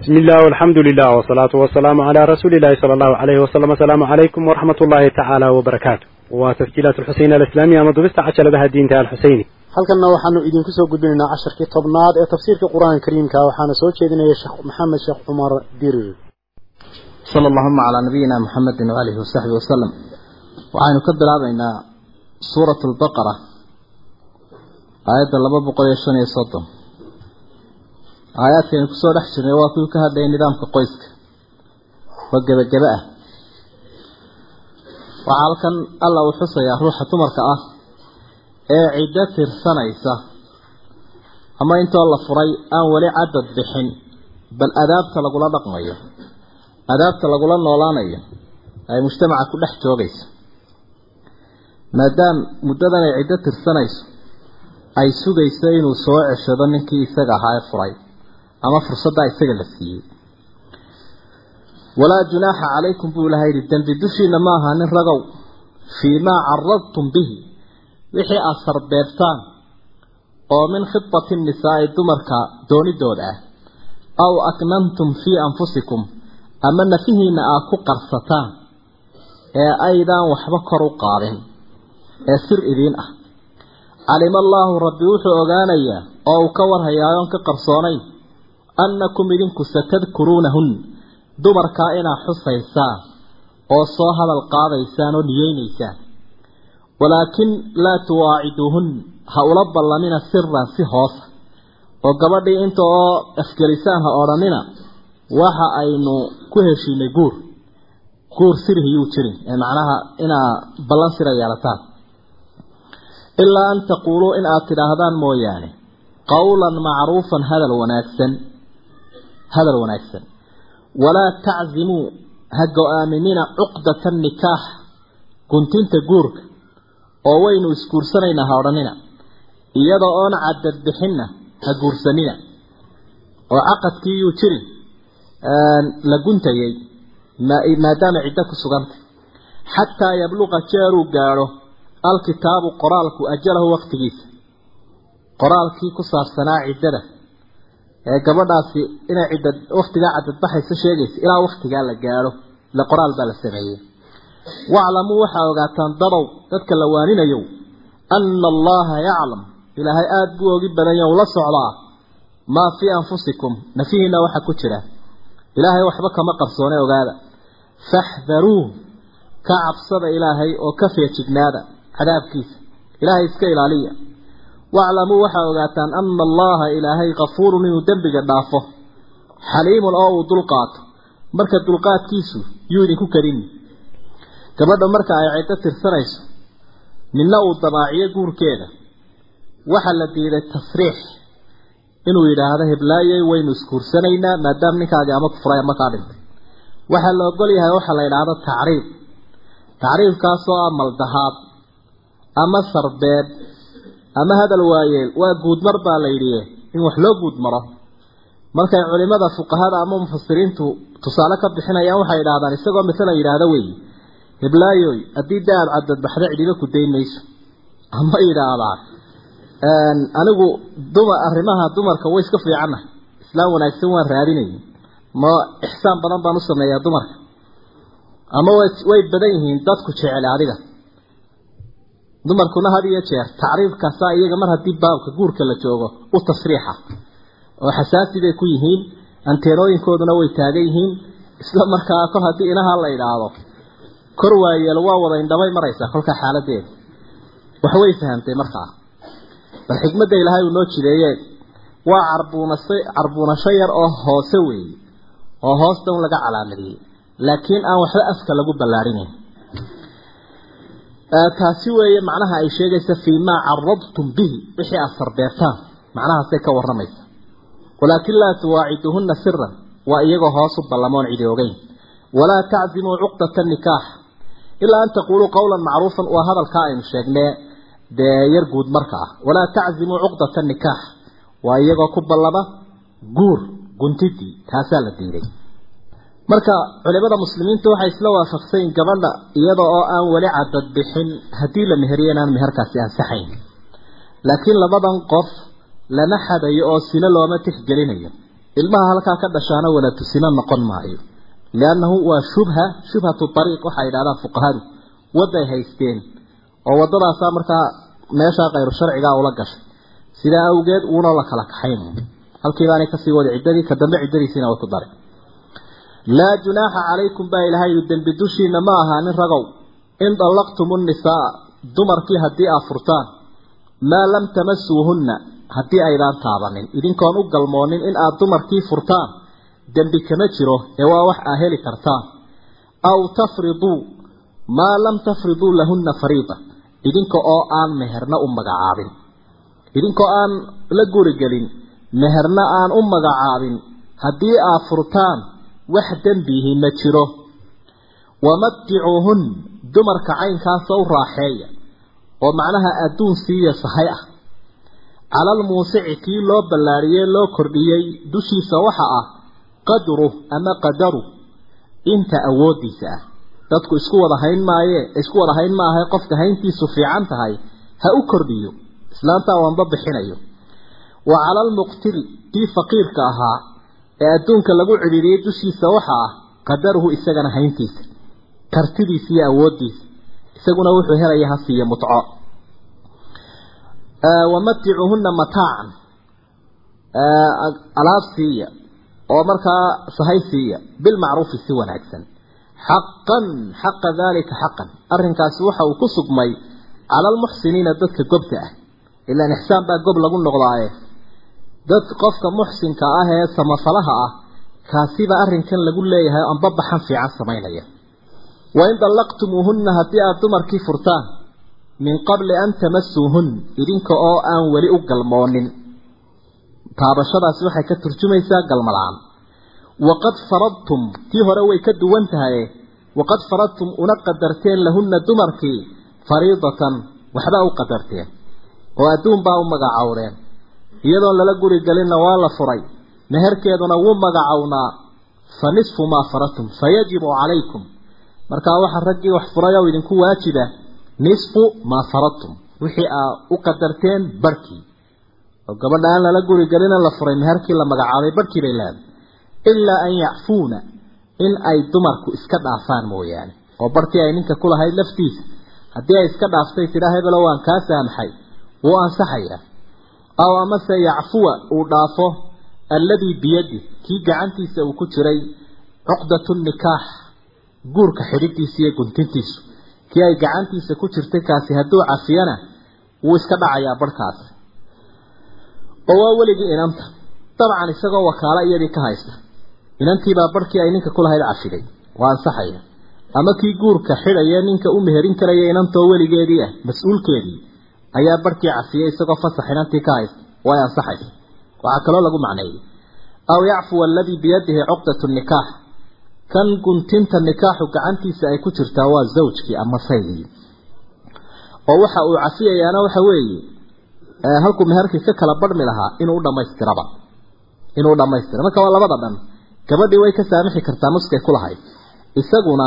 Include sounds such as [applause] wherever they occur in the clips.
bismillaah alxamdu lilah wsalaatu wasalaamu calaa rasuulillahi sala allahu alayhi wasalam asalaamu calaykum waraxmat ullaahi tacaala wabarakaatu waa tasjiilaat alxuseyni alislaami ama dubista cajaladaha diinta alxuseyni halkanna waxaanu idinku soo gudbinaynaa casharkii tobnaad ee tafsiirka qur'aanka kariimka waxaana soo jeedinaya sheekh maxamed sheekh cumar dirir sala allahuma calaa nabiyina muxamedin waaalihi wasaxbi wasalam waxaynu ka bilaabaynaa suurat albaqara aayadda laba boqol iyo shan iyo soddon aayaadkaynu ku soo dhex jirnay waa kuwii ka hadlayay nidaamka qoyska. Oo gebagebe ah. Waxaa halkan alla uu xusayaa ruuxa dumarka ah ee ciddo tirsanaysa. Ama intoo la furay aan weli cadad bixin bal adaabta lagula dhaqmayo adaabta lagula noolaanayo ay mujtamaca ku dhex joogayso maadaam muddadan ay ciddo tirsanayso ay sugayso inuu soo ceshado ninkii isaga ahaa ee furay ama fursaddaa isaga la siiyey. Walaa junaaxa calaykum buu ilahay yidhi dembi dushiina ma aha nin ragow. Fii maa caradtum bihi wixii aada sarbeebtaan oo min khidbati nisaa'i dumarka doonidooda ah aw aknantum fii anfusikum ama nafihiina aad ku qarsataan ee aydaan waxba kor u qaadin ee sir idiin ah. Calima allaahu rabbi wuxuu ogaanayaa oo uu ka warhayaa oon ka qarsoonayn annakum idinku satadkuruunahun dumarkaa inaad xusaysaan oo soo hadal qaadaysaan oo niyeynaysaan walaakin laa tuwaaciduuhun ha ula ballamina siran si hoosa oo gabadhii inta oo afgelisaan ha odhanina waxa aynu ku heshiinay guur guur sirhiyuu jirin ee macnaha inaa ballan sira yeelataan ilaa an taquuluu in aad tidhaahdaan mooyaane qowlan macruufan hadal wanaagsan hadal wanaagsan. Walaa taczimuu ha go'aaminina cuqdata nikaax guntinta guurka oo waynu isguursanaynaa ha odhanina iyadoo oon cadad bixinna ha guursanina. Oo caqadkii yuu jirin la guntayay maadaama ciddo ku sugantay xataa yabluqa jeeruu gaadho alkitaabu qoraalku ajalahu waqtigiisa. Qoraalkii ku saabsanaa ciddada ee gabadhaasi inay cidda waqtigaa cadadbaxaysa sheegaysa ilaa waqtigaa la gaadho ile qoraal baa la sameeyey. Waclamuu waxaa ogaataan dadow dadka la waaninayow anna allaha yaclam ilaahay aada buu ogi badanya ula socdaa. Maa fii anfusikum nafihiina waxa ku jira. Ilaahay waxba kama qarsoone ogaada. Faxdaruuh ka cabsada ilaahay oo ka feejignaada cadaabkiisa. Ilaahay iska ilaaliya waclamuu waxaa ogaataan ana allaha ilaahay kafuurun inuu dembiga dhaafo. Xaliimun oo uu dulqaato marka dulqaadkiisu yuu idinku karini gabadha marka ay ciddo tirsanayso ninna uu damaaciyo guurkeeda. Waxaa la diiday tasriix inuu yidhaahdo heblaayey waynu isguursanaynaa maadaama ninkaagii ama ku furay ama kaa dhintay. Waxaa la ogol yahay waxaa la yidhaahdo tacriib tacriifkaasoo ah maldahaad ama sarbeeb ama hadal waayeel waa guudmar baa la yidhi in wax loo guudmaro. Markay culimada fuqahada ama mufasiriintu tusaale ka bixinayaan waxay yidhahdaan isagoo masala yidhaahdo wey heblaayoy haddii da aada cadadbaxda cidhiba ku dayn mayso ama yidhaahdaan anigu duma arrimaha dumarka way iska fiicannahay islaam wanaagsan waan raadinayay. Ma ixsaan badan baan u sameeyaa dumarka. Ama way way badan yihiin dadku jecel adiga dumarkuna had iyo jeer tacriifkaasaa iyaga mar haddii baabka guurka la joogo u tasriixa. Oo xasaasi bay ku yihiin anteenooyinkooduna way taagan yihiin isla markaa kol haddii inaha la idhaahdo kor waayeel waa wada indhamay maraysaa kolkaa xaaladeeda waxway fahamtay markaa. Bal xikmadda ilaahay uu noo jideeye waa carbuunasa carbuunasho yar oo hoose weeye oo hoosta un laga calaamadiyey. Laakiin aan waxba afka lagu ballaarinayn taasi weeye macnaha ay sheegaysa fii maa caradtum bihi wixii aada sarbeertaan macnahaasay ka warramaysa walaakin laa tuwaaciduhunna siran waa iyagoo hoos u ballamoon cidi ogeyn. Walaa taczimuu cuqdata nikaax. Ilaa an taquuluu qowlan macruufan waa hadalkaa aynu sheegnee dee yar guud marka ah. Walaa taczimuu cuqdata nikaax. Waa iyagoo ku ballama guur guntidii taasaa la diiday marka culimada muslimiinta waxay isla waafaqsayin gabadha iyada oo aan weli cadad bixin haddii la meheriyo inaan meherkaasi ansaxayn. Laakiin labadan qof lama xadayo oo sino looma tixgelinayo. Ilmaha halkaa ka dhashaana wala tusina noqon maayo. Liannahu waa shubha shubhatu ariiq waxay yidhahdaan fuqahadu. Waday haysteen. Oo wadadaasaa markaa meeshaa kayru sharcigaa ula gashay. Sidaa awgeed uuna la kala kaxayn halkiibaanay ka sii wada ciddadii ka dambe ciddadiisiina way ku daray laa junaaxa calaykum baa ilahay yidhi dembi dushiina ma ahaanin ragow. In dallaqtum nnisaa dumarkii haddii aad furtaan maa lam tamasuuhunna haddii aydaan taabanin. Idinkoon u galmoonin in aad dumarkii furtaan dembi kama jiro ee waa wax aa heli kartaan. Aw tafriduu maa lam tafriduu lahunna fariida. Idinka oo aan meherna u magacaabin. Idinkoo aan la gurigelin meherna aan u magacaabin. Haddii aad furtaan wax dembiihi ma jiro. Wamaticuuhun dumarka caynkaasa u raaxeeya oo macnaha adduun siiya sahay ah. Cala almuusici kii loo ballaariyey loo kordhiyey dushiisa waxa ah qadruh ama qadaru inta awoodiisa ah. Dadku isku wada hayn maaye isku wada hayn maahae qofka hayntiisu fiican tahay ha u kordhiyo. Islaantaa waanba bixinayo. Wa cala almuqtiri kii faqiirka ahaa ee adduunka lagu cidhiiriyey dushiisa waxa ah qadaruhu isagana hayntiisa kartidiisa iyo awoodiisa isaguna wuxuu helaya ha siiya mutco. Wamaticuhunna mataacan. Alaab siiya oo markaa sahay siiya bilmacruufi si wanaagsan. Xaqan xaqa daalika xaqan. Arrinkaasi waxa uu ku sugmay cala almuxsiniina dadka gobta ah. Ilaan ixsaan baa gob lagu noqdaaye dad qofka muxsinka ah ee samafalaha ah kaasiba arrinkan lagu leeyahay amba baxan fiican samaynaya. Wain dallaqtumuuhunna haddii aada dumarkii furtaan min qabli an tamasuuhun idinka oo aan weli u galmoonin. Taabashadaasi waxay ka turjumaysaa galmalaan waqad faradtum tii hore way ka duwan tahay waqad faradtum una qadarteen lahunna dumarkii fariidatan waxbaa u qadarteen. Oo adduun baa u magacowdeen iyadoon lala guri gelinna waa la furay. Meherkeeduna wuu magacownaa. Fa nisfu maa faradtum fayajibu calaykum. Markaa waxaa raggii wax furay idinku waajiba nisfu maa faradtum wixii aa u qadarteen barhkii oo gabadha aan lala guri gelina la furay meherkii la magacaabay barhkii bay leedahay ilaa an yacfuuna in ay dumarku iska dhaafaan mooyaane. Oo barhkii ay ninka kulahayd laftiisa. Haddii ay iska dhaaftay tidhaa hebelo waan kaa saamaxay wuu ansaxayaa aw amase yacfuwa uu dhaafo alladii biyadi kii gacantiisa uu ku jiray cuqdatu nikaax guurka xidhidiisa iyo guntintiisu. Kii ay gacantiisa ku jirtay kaasi hadduu cafiyana wuu iska dhacayaa barhkaasi oo waa weligii inanta. Dabcan isagoo wakaalo iyadii ka haysta. Inantiibaa barhkii ay ninka kulahayd cafiday. Waa ansaxaya. Ama kii guurka xidhaya ninka u meherin karaya inantoo weligeedii ah mas'uulkeedii ayaa barhkii cafiyay isagoo fasax inantii ka haysta way ansaxaysa. Waxaa kaloo lagu macneeyey aw yacfuwa aladii biyadihi cuqdatu nikaax. Kan guntinta nikaaxu gacantiisa ay ku jirtaa waa zawjkii ama saygii oo waxa uu cafiyayaana waxa weeye halkuu meherkii ka kala barhmi lahaa inuu u dhamaystiraba inuu dhamaystira marka waa labada dhan gabadhii way ka saamixi kartaa nuskay ku lahayd. Isaguna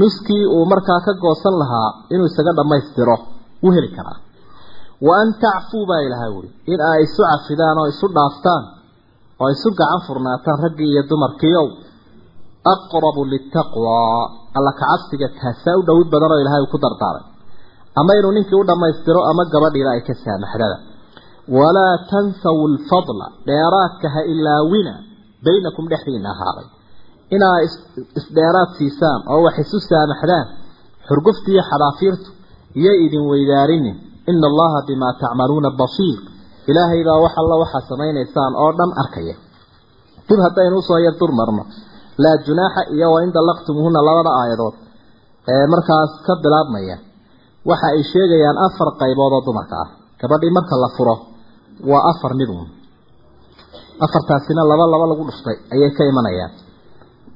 nuskii uu markaa ka goosan lahaa inuu isaga dhammaystiro wuu heli karaa wa an tacfuu baa ilahay wuri in ay isu cafidaan oo isu dhaaftaan oo isu gacan furnaataan raggii iyo dumarkiiow aqrabu litaqwaa alla kacabsiga taasaa u dhowid badan oo ilahay uu ku dardaaray. Ama inuu ninkii u dhammaystiro ama gabadhiila ay ka saamaxdada. Walaa tansaw alfadla dheeraadka ha ilaawina baynakum dhexdiina ahaaday inaa isdheeraad siisaan oo wax isu saamaxdaan xurgufta iyo xadaafiirtu iyo idin weydaarinin ina allaha bimaa tacmaluuna basiir ilaahay baa wax alla waxaa samaynaysaan oo dhan arkaya dib haddaynu u soo yar dur marno laa junaaxa iyo wain dallaqtumuhuna labada aayadood ee markaas ka bilaabmaya waxa ay sheegayaan afar qaybood oo dumarka ah. Gabadhii marka la furo waa afar mid uun. Afartaasina laba laba lagu dhuftay ayay ka imanayaan.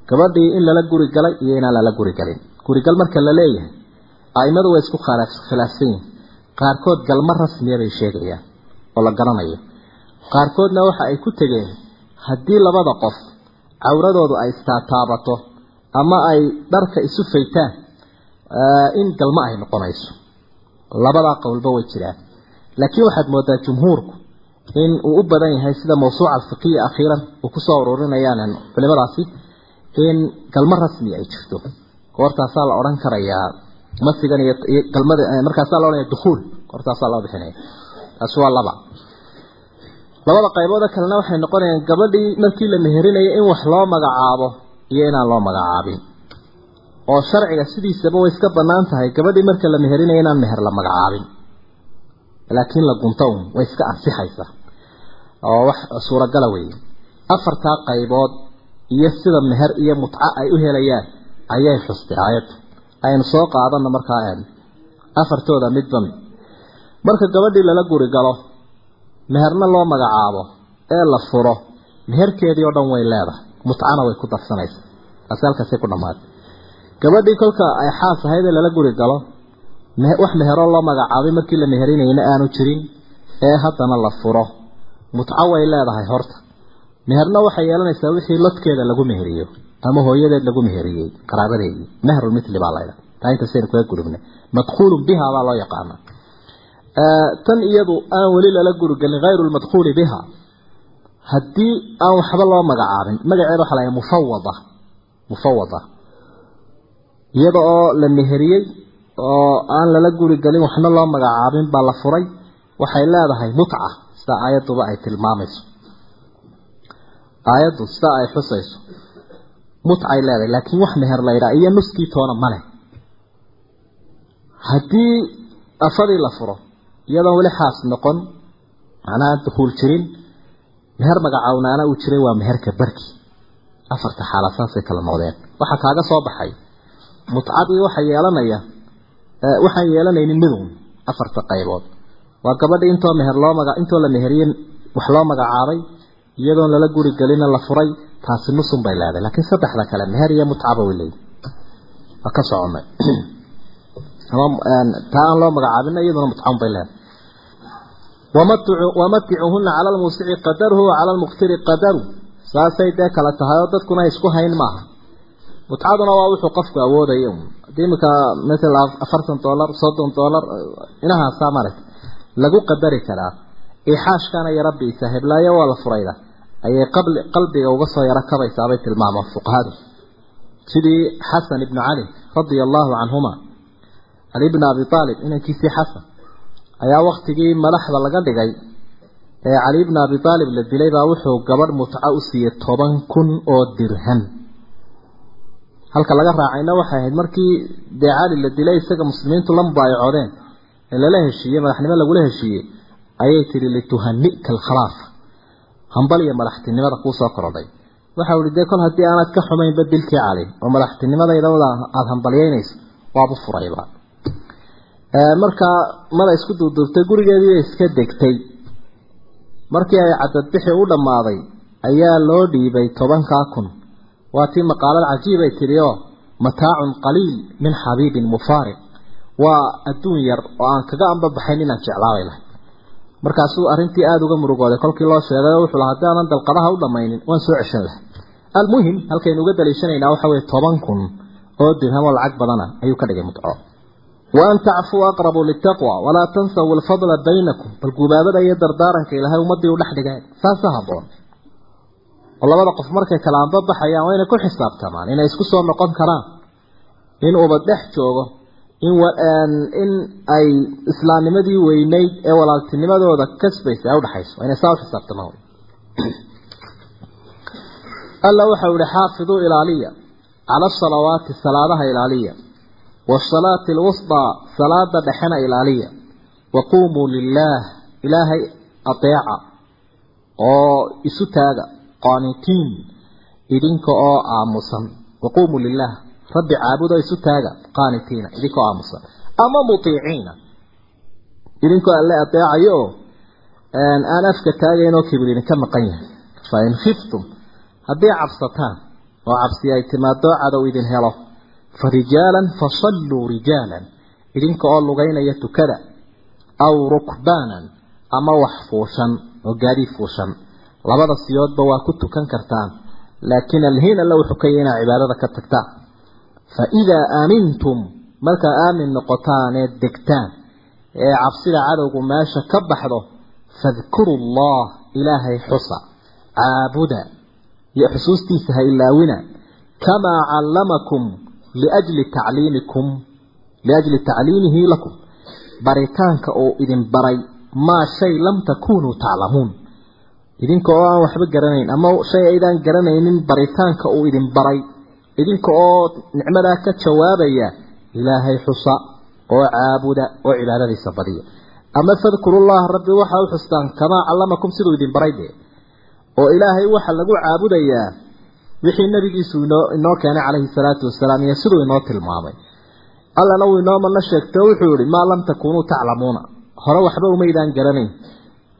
Gabadhii in lala guri galay iyo inaan lala guri galin. Gurigal marka la aimadu way isku khilaafsan yihiin qaarkood galmo rasmiya bay sheegayaan oo la garanayo. Qaarkoodna waxa ay ku tegeen haddii labada qof cawradoodu ay istaataabato ama ay dharka isu faytaan in galmo ay noqonayso. Labadaa qowlba way jiraan. Laakiin waxaad moodaa jumhuurku in uu u badan yahay sida mawsuuca alfiqiya akhiiran uu ku soo ururinayaan culimadaasi in galmo rasmi ay jirto. Goortaasaa la odhan karayaa masigan iyo galmada markaasaa la odhanaya dukhuul goortaasaa loo bixinaya taasi waa laba. Labada qaybooda kalena waxay noqonayaan gabadhii markii la meherinayo in wax loo magacaabo iyo inaan loo magacaabin. Oo sharciga sidiisaba way iska bannaan tahay gabadhii marka la meherinayo inaan meher la magacaabin. Laakiin la gunto un way iska ansixaysaa oo wax suuragala weeye. Afartaa qaybood iyo sida meher iyo mutco ay u helayaan ayay xustay aayaddu aynu soo qaadano markaa afartooda midba mid marka gabadhii lala guri galo meherna loo magacaabo ee la furo meherkeedii oo dhan way leedahay. Mutcana way ku darsanaysaa taasi halkaasay ku dhammaatay gabadhii kolka ay xaas ahayd ee lala guri galo wax meheroo loo magacaabay markii la meherinayna aanu jirin ee haddana la furo. Mutco way leedahay horta meherna waxay yeelanaysaa wixii lodkeeda lagu meheriyo ama hooyadeed lagu meheriyey qaraabadeedii mehrulmithli baa laydha. Taa intaasaynu kaga gudubnay madkhuulun biha baa loo yaqaana. Tan iyadu aan weli lala gurigelin hayru lmadkhuuli biha. Haddii aan waxba loo magacaabin magaceeda waxa laha mufawada mufawada iyada oo la meheriyey oo aan lala gurigelin waxna loo magacaabin baa la furay. Waxay leedahay mutca sida aayadduba ay tilmaamayso aayaddu sida ay xusayso mutcay leedahay laakiin wax meher laydhaa iyo nuskii toona male haddii afadii la furo iyadoon weli xaas noqon macnaha dukuul jirin meher magacawnaana uu jiray waa meherka barki. Afarta xaala saasay kala noqdeen. Waxaa kaaga soo baxay mutcadii waxa yeelanaya waxaan yeelanaynin midun afarta qaybood. Waa gabadhi intoo meher loo maga intoo la meheriyey wax loo magacaabay iyadoon lala guri gelina la furay taasi nusun bay leedahay. Laakiin saddexda kale meher iyo mutcaba way leeyihiin waa ka soconay taa aan loo magacaabina iyaduna mutcaun bay leedahay. Wamaticuhuna cala lmuusici qadaruhu wacala lmuqtiri qadaru. Saasay dee kala tahay oo dadkuna isku hayn maaha. Mutcaduna waa wuxuu qofku awoodaya haddii iminka maala afartan dollar soddon dollar inahaasaa maragta lagu qadari karaa. Ixaashkana biisa heblaayo waa la furayda ayay qalbiga uga soo yaro kabaysaabay tilmaamaan fuqahadu. Sidii xasan ibnu cali radia allahu canhuma cali bni abi aalib inankiisii xasan ayaa waktigii madaxda laga dhigay ee cali bni abi aalib la dilay baa wuxuu gabadh mutco u siiyey toban kun oo dirham. Halka laga raacayna waxay ahayd markii dee cali la dilay isaga muslimiintu la mubaayacoodeen ee lala heshiiyey madaxnimo lagula heshiiyey ayay tihi lituhanika alkhalaafa hambal iyo madaxtinimada kuusoo korodhay waxau ihi dee kol haddii aanad ka xumaynba dilkii cali oo madaxtinimadayda aada hambalyeynayso waabu furayba. Markaa mada isku duuduubtay gurigeediibay iska degtay. Markii ay cadadbixi u dhammaaday ayaa loo dhiibay tobankaa kun. Waa tii maqaalad cajiibay tidhi oo mataacun qaliil min xabiibin mufaariq. Waa adduun yar oo aan kaga ambabaxayn inaan jeclaabay lahay markaasuu arrintii aada uga murugooday. Kolkii loo sheegay wuxuu lahaa haddii aanan dalqadaha u dhammaynin. Waan soo ceshan lahay almuhim halkaynu uga daliishanaynaa waxa weye toban kun oo dirham oo lacag badana ayuu ka dhigay mudco. Wa an tacfuu aqrabu litaqwa walaa tansaw alfadla baynakum. Bal gubaabada iyo dardaaranka ilaahay ummadii u dhex dhigeen saasa habboon. Oo labada qof markay kala anbabaxayaan waa inay ku xisaabtamaan inay isku soo noqon karaan. In ubad dhex joogo in ay islaamnimadii weynayd ee walaaltinimadooda kasbaysa ay udhaxayso inay saa u xisaabtamaan [clears throat] alla waxau ihi xaafiduu ilaaliya cala asalawaati salaadaha ilaaliya waasalaati alwusdaa salaada dhexena ilaaliya waquumuu lilaah ilaahay adeeca oo isu taaga qaanitiin idinka oo aamusan waquumuu lilaah rabbi caabudo isu taaga qaanitiina idinkoo aamusan ama mutiiciina. Idinkoo alle adeecayo oo aan afka taagayn oo kibir idinka maqan yahay. Fa in khiftum haddii cabsataan oo cabsi ay timaado cadow idin helo. Fa rijaalan fasalluu rijaalan. Idinka oo lugaynaya tukada. Aw rukbaanan ama wax fuushan oo gaadiid fuushan. Labada siyoodba waa ku tukan kartaan. Laakiin alhiin alla cibaadada ka tagtaan fa idaa aamintum markaa aamin noqotaan ee degtaan ee cabsida cadowgu meesha ka baxdo fadkuru allah ilaahay xusa caabuda iyo xusuustiisa ha ilaawina kamaa callamakum liajli tacliimikum liajli tacliimihi lakum baritaanka uu idin baray maa shay lam takunuu taclamuun idinka oo aan waxba garanayn ama shay aydaan garanaynin baritaanka uu idin baray idinka oo nicmadaa ka jawaabaya ilaahay xusa oo caabuda oo cibaadadiisa badiya ama fadkurullaha rabbi waxa u xustaan kamaa callamakum siduu idin baray dee. Oo ilaahay waxa lagu caabudayaa wixii nabigiisu inoo keenay calayhi salaatu wasalaam iyo siduu inoo tilmaamay. Allana uu inoo mana sheegto wuxuu yihi maa lam takunuu taclamuuna. Hore waxba umaydaan garanayn.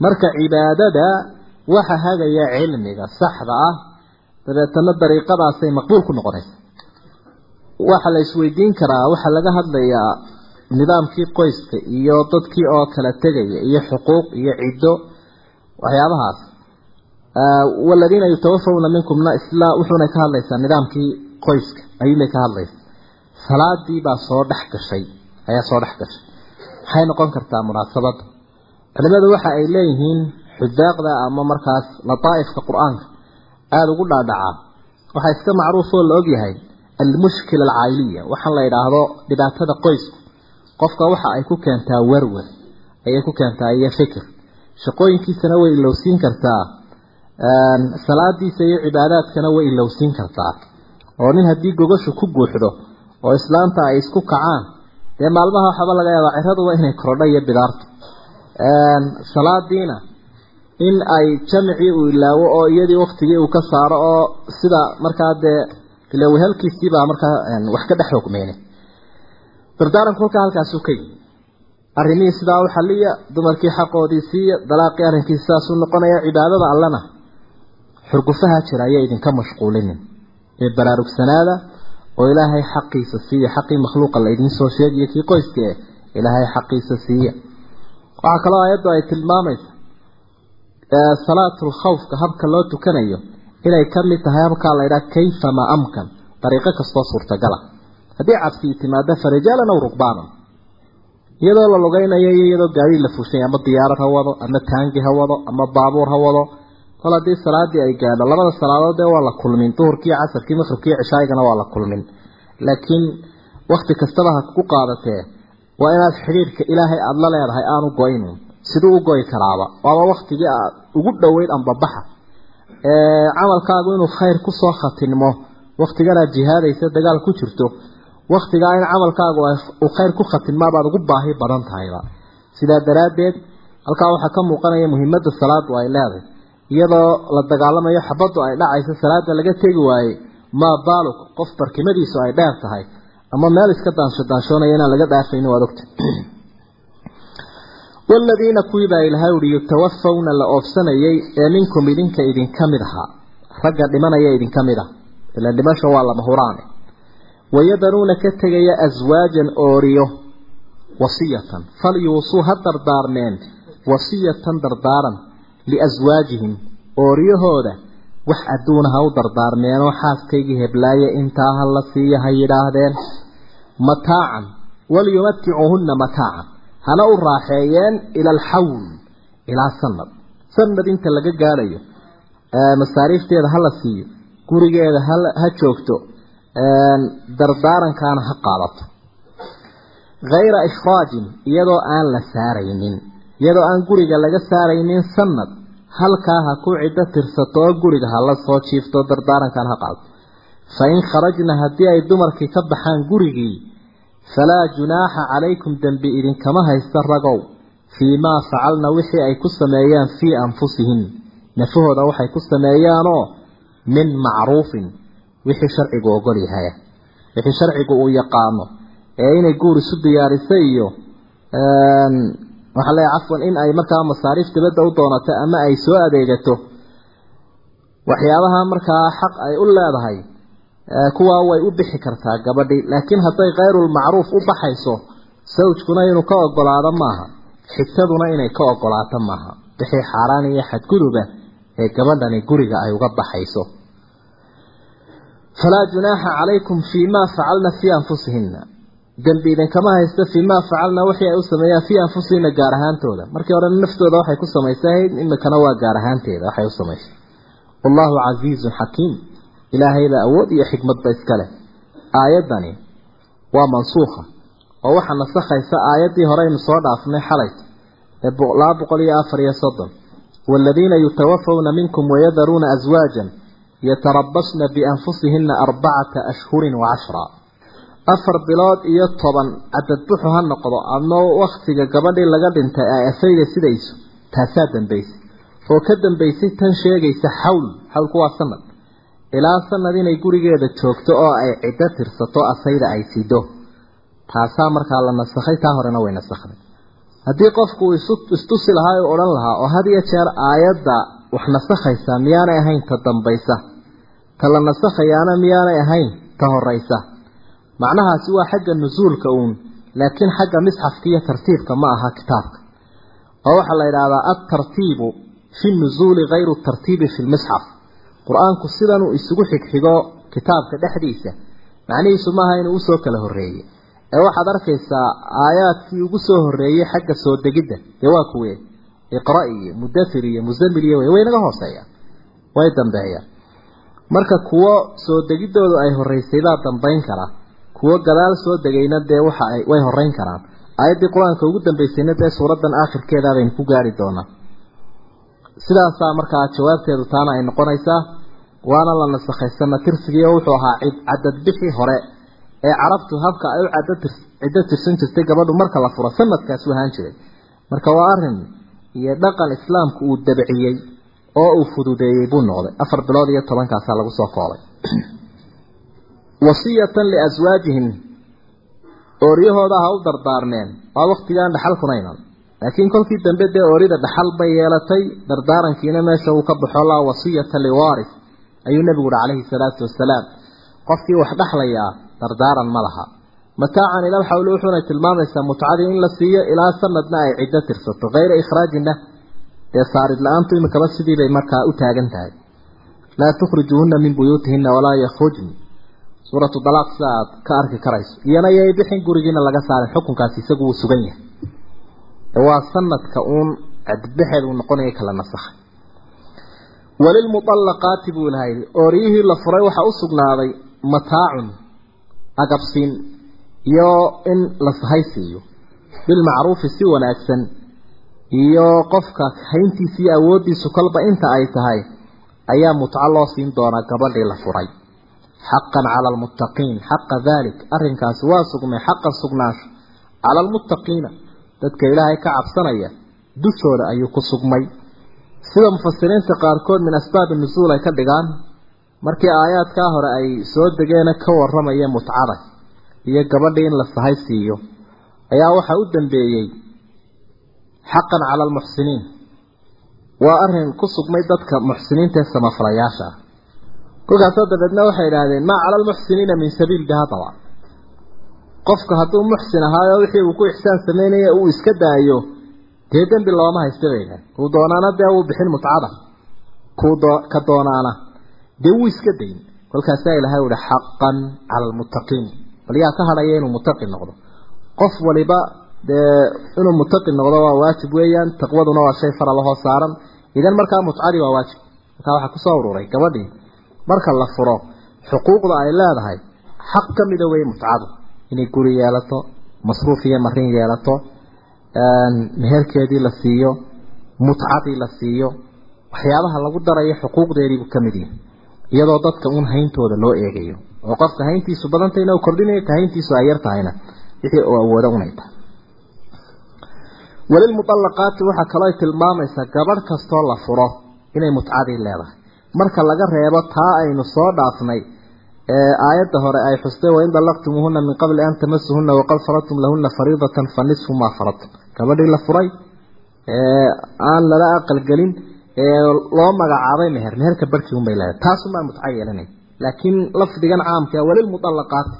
Marka cibaadada waxa hagaya cilmiga saxda ah dabeetana dariiqadaasay maqbuul ku noqonaysa waxa la isweydiin karaa waxaa laga hadlayaa nidaamkii qoyska iyo dadkii oo kala tegaya iyo xuquuq iyo ciddo waxyaabahaas. Waladiina yutawafawna minkumna isla wuxuuna ka hadlaysaa nidaamkii qoyska ayuunay ka hadlaysaa. Salaadii baa soo dhex gashay ayaa soo dhex gashay. Maxay noqon kartaa munaasabadda culimadu waxa ay leeyihiin xudaaqda ama markaas lataaifka qur'aanka aada ugu dhaadhacaa waxaa iska macruuf oo la ogyahay almushkila alcaayiliya waxaan la yidhaahdo dhibaatada qoysku. Qofka waxa ay ku keentaa werwer ayay ku keentaa iyo fikir. Shaqooyinkiisana way ilowsiin kartaa. Salaadiisa iyo cibaadaadkana way ilowsiin kartaa. Oo nin haddii gogashu ku buuxdo oo islaanta ay isku kacaan dee maalmaha waxaaba laga yaabaa ciraduba inay korodho iyo bidaarto. Salaadiina in ay jamcii uu ilaawo oo iyadii waktigii uu ka saaro oo sida markaa dee ile wehelkiisiibaa markaa wax ka dhex xogmeynay dardaaranku halkaa halkaasuu ka yimi arrimihii sidaa u xaliya dumarkii xaqoodii siiya dalaaqii arrinkiisi saasuu noqonaya cibaadada allena xurgufaha jira ayaa idinka mashquulinin. Ee baraarugsanaada oo ilaahay xaqiisa siiya xaqii makhluuqa la soo sheegayo kii qoyska eh ilaahay xaqiisa siiya. Waxaa kaloo aayaddu ay tilmaamaysa salaatul khawfka habka loo tukanayo inay ka mid tahay habkaa la ydhaha kayfa ma amkan? Dariiqo kastoo suurtagala. Haddii cabsi timaado farijaalan aw rugbaanan iyadoo la lugaynayo iyo iyadoo gaadiid la fuushay ama diyaarad ha wado ama taangi ha wado ama baabuur ha wado kol haddii salaadii ay gaadho labada salaadood ee waa la kulmin duhurkii casarkii maqribkii cishaayigana waa la kulmin. Laakiin wakti kastaba ha ku qaadatee waa inaad xidhiidhka ilaahay aada la leedahay aanu goynin siduu u goyi karaaba. Waaba waktigii aad ugu dhoweyd ambabaxa camalkaagu inuu khayr ku soo khatinmo waktigan aad jihaadaysa dagaal ku jirto. Waktigaa in camalkaagu uu khayr ku khatinmaabaad ugu baahi badan tahayba. Sidaa daraaddeed halkaa waxaa ka muuqanaya muhiimadda salaadu ay leedahay. Iyadoo la dagaalamayo xabaddu ay dhacayso salaada laga tegi waaye maa baaluk? Qof barkimadiisu ay dheer tahay. Ama meel iska daanshodaanshoonaya inaan laga dhaafayni waad ogta [clears throat] waladiina kuwii baa ilahay uhi yutawafawna la oofsanayay ee minkum idinka idinka mid ahaa ragga dhimanaya idinka mid ah ila dhimasho waa lama huraane wayadaruuna ka tegaya aswaajan ooriyo wasiyatan falyuusuu ha dardaarmeen wasiyatan dardaaran liaswaajihim ooriyahooda wax adduuna ha u dardaarmeenoo xaaskaygii heblaaye intaa ha la siiya ha yidhaahdeen mataacan waliyumaticuuhunna mataacan hana u raaxeeyeen ila alxawl ilaa sanad sanad inta laga gaadhayo masaariifteeda ha la siiyo gurigeeda ha joogto dardaarankaana ha qaadato. Hayra ikhraajin iyadoo aan la saaraynin iyadoo aan guriga laga saaraynin sanad halkaa ha ku ciddo tirsato oo guriga ha la soo jiifto dardaarankan ha qaado fa in kharajna haddii ay dumarkii ka baxaan gurigii falaa junaaxa calaykum dembi idinkama haysta ragow fii maa facalna wixii ay ku sameeyaan fii anfusihin nafahooda waxay ku sameeyaanoo min macruufin wixii sharcigu ogol yahay wixii sharcigu uu yaqaano ee inay guur isu diyaarisay iyo waxaa leeyahay cafwan in ay markaa masaariif dibadda u doonato ama ay soo adeegato waxyaabaha markaa xaq ay u leedahay kuwaa way u bixi kartaa gabadhii laakiin hadday khayrulmacruuf u baxayso sawjkuna inuu ka ogolaado maaha xigtaduna inay ka ogolaato maaha. Wixii xaaraan iyo xadguduba ee gabadhani guriga ay uga baxayso. Falaa junaaxa calaykum fii maa facalna fii anfusihina dembi idinkama haysta fii maa facalna wixii ay u sameeyaan fii anfusihina gaar ahaantooda. Markii hore naftooda waxay ku samaysahayd imikana waa gaar ahaanteeda waxay u samaysay wallaahu casiizun xakiim ilaahayda awood iyo xikmadba iska leh. Aayaddani waa mansuukha oo waxaa nasakhaysa aayaddii hore aynu soo dhaafnay xalay ee laba boqol iyo afar iyo soddon. Waaladiina yutawafawna minkum wayadaruuna aswaajan yatarabasna bianfusihina arbacata ashhurin wa cashraa afar bilood iyo toban cadadbuxu ha noqdo ama wakhtiga gabadhii laga dhintay ay asayda sidayso taasaa dambaysay. Oo ka dambaysay tan sheegaysa xawl xawlku waa sanad ilaa sanad inay gurigeeda joogto oo ay ciddo tirsato asayda ay sido taasaa markaa la nasakhay taa horena way nasakhday. Haddii qofku istusi lahaa u odhan lahaa oo had iyo jeer aayadda wax nasakhaysa miyaanay ahayn ta dambaysa. Ta la nasakhayaana miyaanay ahayn ta horaysa. Macnahaasi waa xagga nusuulka uun laakiin xagga misxafka iyo tartiibka ma aha kitaabka. Oo waxaa la yidhaahdaa altartiibu fi nusuuli hayru tartiibi fi lmisxaf qur'aanku sidanuu isugu xigxigo kitaabka dhexdiisa macnihiisu maaha inuu u soo kala horreeyey. Ee waxaad arkaysaa aayaadkii ugu soo horreeyey xagga soo degidda. Dee waa kuwe iqra iyo mudathir iyo musamil iyo way naga hooseeyaan way dambeeyaan marka kuwo soo degiddoodu ay horraysaydaa dambayn kara. Kuwo gadaal soo degayna dee waxa ay way horeyn karaan. Aayaddii qur'aanka ugu dambaysayna dee suuraddan aakhirkeeda baynu ku gaari doonaa. Sidaasaa markaa jawaabteedu taana ay noqonaysaa waana la nasakhaysana tirsigiio wuxuu ahaa cadadbixii hore ee carabtu habka ay u ciddo tirsan jirtay gabadhu marka la furo sanadkaasi ahaan jiray. Marka waa arrin iyo dhaqan islaamku uu dabciyey oo uu fududeeyey buu noqday. Afar bilood iyo tobankaasaa lagu soo koolay [clears throat] wasiyatan liaswaajihim ooryahooda ha u dardaarmeen. Waa waktigaan dhaxal kunaynan. Laakiin kolkii dambe dee oorida dhaxal bay yeelatay. Dardaarankiina meesha uu ka baxo laa wasiyata liwaaris ayuu nebigu uhi calayhi salaatu wasalaam qofkii wax dhaxlayaa dardaaran ma laha. Mataacan ila xawli wuxuuna tilmaamaysaa mutcadii in la siiyo ilaa sanadna ay ciddo tirsato hayra ikhraajina dee saarid la'aantu imikaba sidii bay markaa u taagan tahay. Laa tukhrijuuhuna min buyuutihina walaa yakhrujn suuratu dalaaq sida aad ka arki karayso. Iyana yay bixin gurigiina laga saarin xukunkaasi isagu wuu sugan yahay. Waa sanadka uun cadbexeed uu noqonaya kala nasakhay walilmuallaqaati buu lahay ooryihii la furay waxaa u sugnaaday mataacun agabsiin iyo in la sahay siiyo bilmacruufi si wanaagsan iyo qofka hayntiisa iyo awooddiisu kolba inta ay tahay ayaa mutco loo siin doonaa gabadhii la furay. Xaqan cala almuttaqiin xaqa dalik arrinkaasi waa sugmay xaqa sugnaansho cala almuttaqiina dadka ilaahay ka cabsanaya dushooda ayuu ku sugmay sida mufasiriinta qaarkood min asbaabi nusuul ay ka dhigaan markii aayaadkaa hore ay soo degeena ka warramaya mutcada iyo gabadhii in la sahay siiyo ayaa waxaa u dambeeyey xaqan cala almuxsiniin. Waa arrin ku sugmay dadka muxsiniinta ee samafalayaasha. Ah kolkaasoo dabeedna waxay idhaahdeen maa cala almuxsiniina min sabiil haddaba qofka hadduu muxsin ahaayo wixii uu ku ixsaan sameynaya uu iska daayo dee dembi looma haysta bay idhahdeen kuu doonaana dee wuu bixin mutcada ka doonaana. Dee wuu iska dayn. Kolkaasaa ilahay uhi xaqan cala almuttaqiin bal yaa ka hadhaya inuu muttaqi noqdo. Qof waliba dee inuu muttaqi noqdo waa waajib weeyaan. Taqwaduna waa shay faralahoo saaran. Idan markaa mutcadii waa waajib. Markaa waxaa ku soo ururay gabadhii. Marka la furo xuquuqda ay leedahay xaq ka mida wey mutcadu. Inay guri yeelato masruuf iyo marin yeelato meherkeedii la siiyo mutcadii la siiyo waxyaabaha lagu darayo xuquuqdeediibuu ka mid yahay iyadoo dadka uun hayntooda loo eegayo oo qofka hayntiisu badantayna uu kordhinayo ka hayntiisu ay yar wixii uu awoodo unay tahay. Walilmuallaqaati waxaa kaloo ay tilmaamaysaa gabadh kastoo la furo inay mutcadii leedahay. Marka laga reebo taa aynu soo dhaafnay aayadda hore ay xustay wain dallaqtumuuhuna min qabli an tamasuhuna waqad faradtum lahuna fariidatan fa maa faradtum gabadhii la furay aan lala aqalgelin ee loo magacaabay meher. Meherka barkii unbay leedahay. Taasumaa mutco yeelanay. Laakiin lafdigan caamka walilmuallaqaati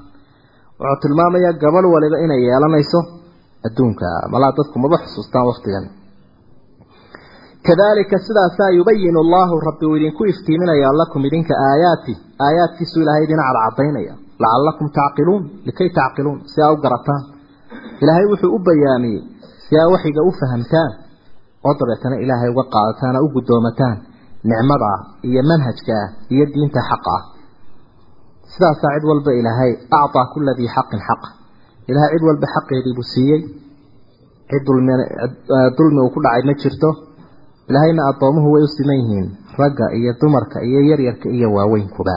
wuxuu tilmaamayaa gabadh waliba inay yeelanayso adduunka. Malaa dadku maba xusuustaan waktigan kadalika sidaasaa yubayinu allahu rabbi uu idinku iftiiminaya lakum idinka aayaati aayaadkiisu ilahay idin cadcadaynaya lacallakum tacqiluun likay tacqiluun si aa u garataan. Ilaahay wuxuu u bayaamiyey si aa waxiga u fahamtaan oo dabeetana ilaahay uga qaadataan oo u guddoomataan nicmada iyo manhajka ah iyo diinta xaqa. Ah sidaasaa cid walba ilaahay acطaa kula dii xaqin xaqa ilaahay cid walba xaqeedii buu siiyey. Cid dulmi uu ku dhacay ma jirto ilaahayna addoomuhu way u siman yihiin ragga iyo dumarka iyo yaryarka iyo waaweynkuba.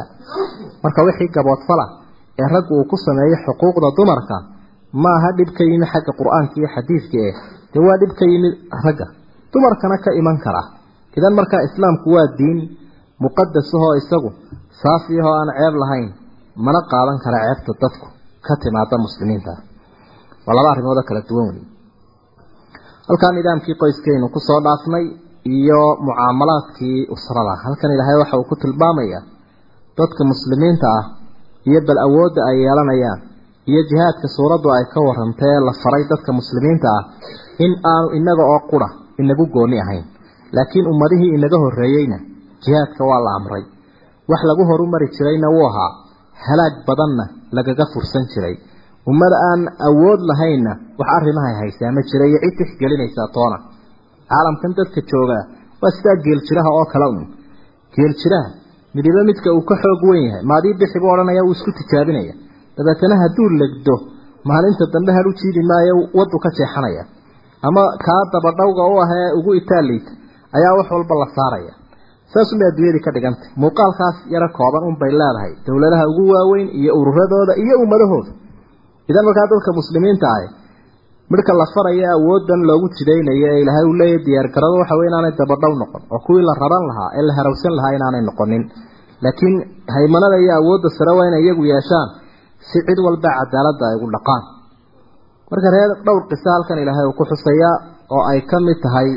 Marka wixii gaboodfala ee raggu uu ku sameeyo xuquuqda dumarka ma aha dhib ka yimid xagga qur'aanka iyo xadiidka eh dee waa dhib ka yimid ragga. Dumarkana ka iman kara. Idan markaa islaamku waa diin muqadasahoo isagu saafiyahoo aan ceeb lahayn mana qaadan kara ceebta dadku ka timaada muslimiinta. Waa laba arrimoodoo kala duwan wey halkaa nidaamkii qoyskeynu ku soo dhaafnay iyo mucaamalaadkii usrada. Halkan ilaahay waxa uu ku tilmaamayaa dadka muslimiinta ah iyo bal awoodda ay yeelanayaan iyo jihaadka suuraddu ay ka warantay ee la faray dadka muslimiinta ah in aanu inaga oo qura inagu gooni ahayn. Laakiin ummadihii inaga horreeyeyna jihaadka waa la amray. Wax lagu horumari jirayna wuu ahaa. Halaag badanna lagaga fursan jiray. Ummad aan awood lahaynna wax arrimahay haysaa ma jira iyo cid tixgelinaysaa toona caalamkan dadka joogaa waa sidaa geeljiraha oo kale un geeljiraha midiba midka uu ka xoog wen yahay maadii bixi buu odhanaya wuu isku tijaabinaya. Dabeetana hadduu legdo maalinta dambe hal u jiidi maayo wadu ka jeexanaya. Ama kaa dabadhowga u ah ee ugu itaaliita ayaa wax walba la saaraya. Saasumay adduunyadii ka dhigantay. Muuqaalkaas yaro kooban unbay leedahay. Dowladaha ugu waaweyn iyo ururadooda iyo ummadahooda. Idan markaa dadka muslimiinta ah midhka la farayo awoodan loogu jidaynayo ee ilaahay uu leeyahy diyaargarado waxa wey inaanay dabadhow noqon oo kuwii la raban lahaa ee la harawsan lahaa inaanay noqonin. Laakiin haymanada iyo awoodda sare waa inay iyagu yeeshaan si cid walba cadaaladda ay ugu dhaqaan. Marka reer dhowr qiso halkan ilaahay uu ku xusayaa oo ay ka mid tahay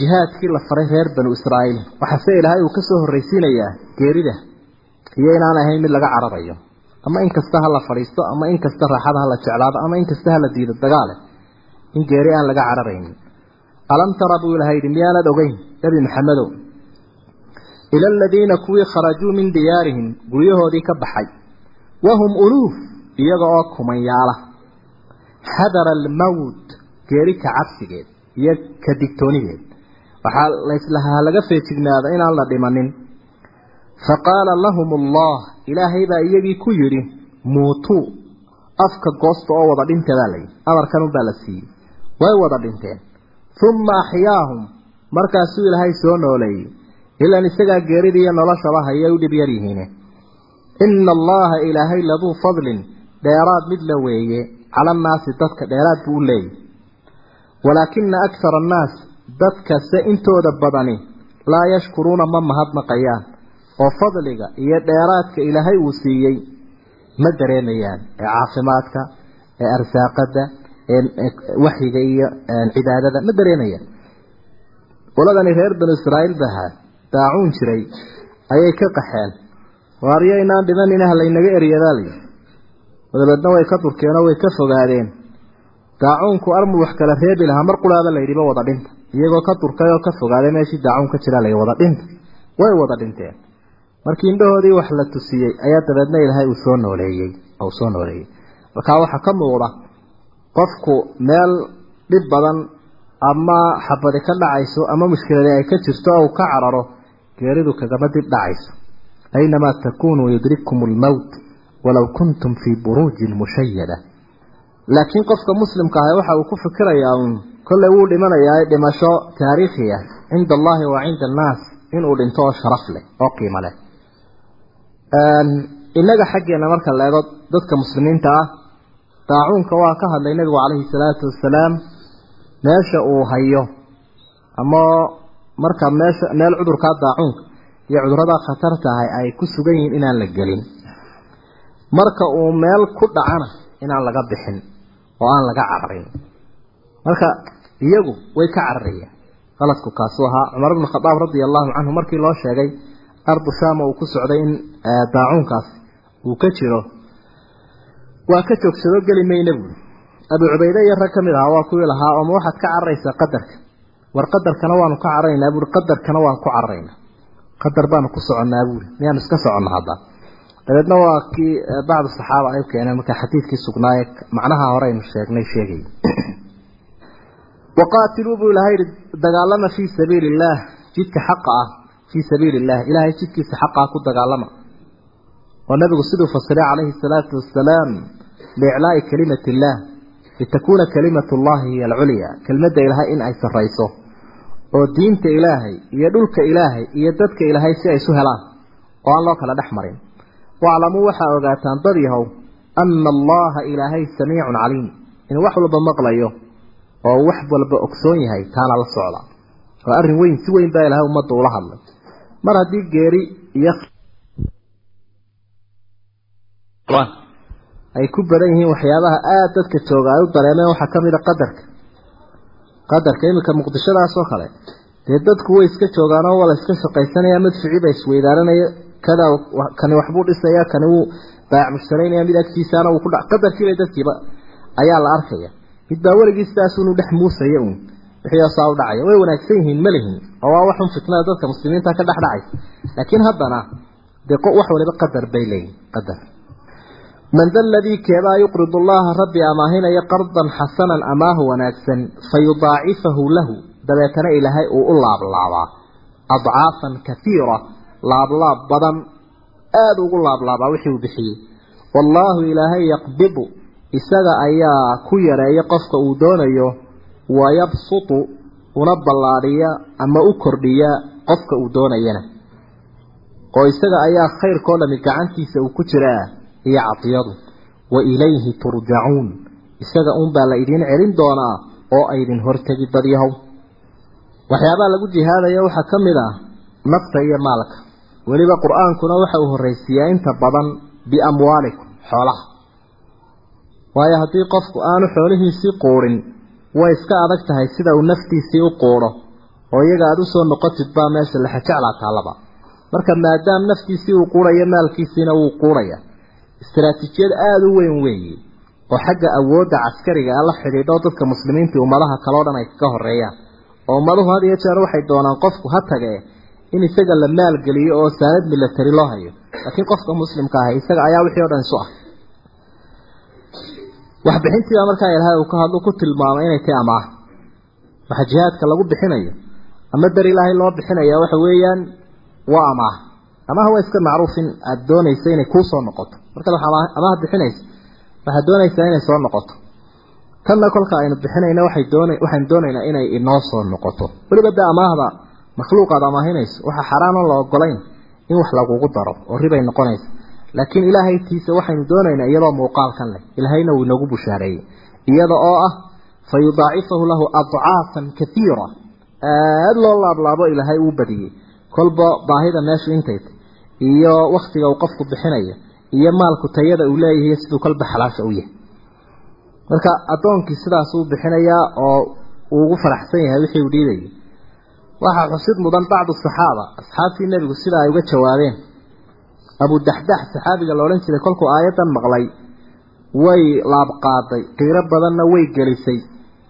jihaadkii la faray reer banu israa'iil. Waxaase ilaahay uu ka soo horreysiinayaa geerida iyo inaan ahayn mid laga cararayo ama in kasta ha fadhiisto ama in kasta raaxada ha la jeclaado ama in kasta ha la diido dagaale. In geeri aan laga cararaynin. Alam tara buu ilahay yidhi miyaanad ogeyn nebi maxamedow? Ila aladiina kuwii kharajuu min diyaarihim guryahoodii ka baxay. Wahum uluuf iyaga oo kumanyaala. Xadara almowt geeri ka cabsigeed iyo ka digtoonideed waxaa layslahaa laga feejignaada inaan la dhimanin. Faqaala lahum allah ilaahay baa iyagii ku yidhi muutuu afka goosta oo wada dhinta baa layidhi amarkan unbaa la siiyey. Way wada dhinteen. Uma axyaahum markaasuu ilaahay soo nooleeyey ilan isagaa geerida iyo noloshaba hayay u dhib yar yihiine. Ina allaha ilaahay laduu fadlin dheeraad mid la weeye cala annaasi dadka dheeraad buu u leeyahy. Walaakina akthara annaas dadkase intooda badani laa yashkuruuna ma mahadnaqayaan oo fadliga iyo dheeraadka ilaahay uu siiyey ma dareemayaan ee caafimaadka ee arsaaqada ee waxyiga iyo cibaadada ma dareemayaan. Qoladani reer banu israa'iil bahaa daacuun jiray ayay ka qaxeen. Waaryo dhimanina halaynaga eryadaaliy dabeedna way ka durkeenoo way ka fogaadeen. Daacuunku armu wax kala reebi lahaa mar quraaba layidhiba wada dhinta. Iyagoo ka durkay oo ka fogaaday meeshii daacuun ka jira lay wada dhinta. Way wada dhinteen markii indhahoodii wax la tusiyey ayaa dabeedna ilaahay uu soo nooleeyey uu soo nooleeyey. Markaa waxaa ka muuqda qofku meel dhib badan ama xabadi ka dhacayso ama mushkiladi ay ka jirto oo uu ka cararo geeridu kagama dib dhacayso. Aynamaa takunuu yudrikkum almowt walow kuntum fii buruujin mushayada laakiin qofka muslimka ah waxa uu ku fikirayaa uun kolley wuu dhimanayaa dhimasho taariikhi ah cinda allahi wa cinda annaas inuu dhinto oo sharaf leh oo qiimo leh innaga xaggeena marka la eego dadka muslimiinta ah daacuunka waa ka hadlay nebigu calayhi salaatu wasalaam meesha uu hayo. Ama marka meesha meel cudurkaa daacuunka iyo cudurradaa khatarta ahay ay ku sugan yihiin inaan la gelin. Marka uu meel ku dhacana inaan laga bixin oo aan laga cararin marka iyagu way ka cararayeen qaladku kaasuu ahaa cumar bnu khadaab radia allahu canhu markii loo sheegay ardu shaama uu ku socday in daacuunkaas uu ka jiro waa ka joogsado geli mayna buuri abu cubayde iyo rag ka mid ahaa waa kuwii lahaa ooma waxaad ka cararaysaa qadarka. War qadarkana waanu ka cararaynaa buuri qadarkana waan ku cararaynaa qadar baanu ku soconnaa buuri miyaanu iska soconna hadda dabeedna waa kii bacdu saxaaba ay keeneen marka xadiidkii sugnaaye macnaha hore sheegnay sheegay. [clears throat] Waqaatiluu buu ilahay dagaalama fii sabiili illaah jidka xaqa ah fii sabiili illah ilaahay jidkiisa xaqa ah ku dagaalama. Oo nabigu siduu fasiray calayhi salaatu wasalaam liiclaa'i kalimati illaah litakuuna kalimatu llahi hiya alculya kelmadda ilaahay in ay sarrayso oo diinta ilaahay iyo dhulka ilaahay iyo dadka ilaahay si ay isu helaan oo aan loo kala dhex marin. Waclamuu waxaa ogaataan dad yahow ana allaha ilaahay samiicun caliim. Inuu wax walba maqlayo oo wax walba ogsoon yahay taana la socda. Waa arrin weyn si weyn baa ilaahay ummadda ula hadlay mar haddii geeri iyo ay ku badan yihiin waxyaabaha aada dadka jooga ay u dareemeen waxaa ka mid a qadarka. Qadarka iminka muqdishadaas oo kale. Dee dadku way iska joogaanoo wada iska shaqaysanaya madficii ba isweydaaranaya kada kani waxbuu dhisaya kani wuu baac mushtaraynaya mid agtiisaana uu ku dha qadarkiiba dadkiiba ayaa la arkaya. Mid baa weligii sidaasunu dhex muusaya uun wixii saa u dhacaya way wanaagsan yihiin ma lihin. Oo waa waxun fitnada dadka muslimiinta ka dhex dhacaysa laakiin haddana dee wax waliba qadar bay leeyihiin qadar. Man da aladii keebaa yuqridu allaha rabbi amaahinaya qardan xasanan amaahu wanaagsan fayudaacifahu lahu. Dabeetana ilaahay uu u laablaabaa. Adcaafan kaiira laablaab badan aada ugu laablaabaa wixii uu bixiyey. Wallaahu ilaahay yaqbidu isaga ayaa ku yareeya qofka uu doonayo wayabsutu una ballaadhiya ama u kordhiya qofka uu doonayana. oo isaga ayaa khayrkao dhami gacantiisa uu ku jiraa iyo cadiyadu wa ilayhi turjacuun isaga uunbaa la idiin celin doonaa oo aydin hortegi dadyahow waxyaabaha lagu jihaadaya waxaa ka mid ah nafta iyo maalka. weliba qur'aankuna waxa uu horreysiiyaa inta badan biamwaalikum xoolaha. waayo haddii qofku aanu xoolihiisii quudhin way iska adag tahay sida uu naftiisii u quudho oo iyaga aada u soo noqotid baa meesha laxa jeclaa taallaba marka maadaam naftiisii uu quudhayo maalkiisiina wuu quudhaya istaraatiijiyad aada u weyn weeye oo xagga awoodda caskariga a la xidhiidho dadka muslimiintii ummadaha kaleo dhan ay kaga horeeyaan oo ummaduhu had iyo jeer waxay doonaan qofku ha tage in isaga la maalgeliyo oo saanad milatari loo hayo. Laakiin qofka muslimka ahi isaga ayaa wixii o dhan isu ah waxbixintiibaa markaa ilaahay uu ka hadlu ku tilmaamay inay tahay amaah waxa jihaadka lagu bixinayo ama dar ilaahay loo bixinaya waxa weeyaan waa amaah amaah waa iska macruuf in aada doonaysa inay kuu soo noqoto. Markaad amaah bixinaysa waxaad doonaysaa inay soo noqoto. Tanna kolka aynu bixinayna waxay doona waxaynu doonaynaa inay inoo soo noqoto. Weliba dee amaahda makhluuqaad amaahinayso waxaa xaraanan la ogolayn in wax lagugu daro oo ribay noqonaysa laakiin ilaahay tiisa waxaynu doonaynaa iyadoo muuqaalkan leh. Ilaahayna uu inagu bushaareeyey iyada oo ah fa yudaacifahu lahu adcaafan kaiira aada loo laablaabo ilaahay uu badiyey. Kolba baahida meeshu intay tay iyo waktiga uu qofku bixinayo iyo maalku tayada uu leeyahay siduu kolba xalaasha u yahay. Marka addoonkii sidaas uu bixinayaa oo ugu faraxsan yahay wixii uu dhiibayay waxaa xusid mudan bacdu saxaaba. Asxaabtii nebigu sida ay uga jawaabeen abu daxdax saxaabiga la odhan jiray kolkuu aayaddan maqlay. Way laabqaaday qiiro badanna way gelisay.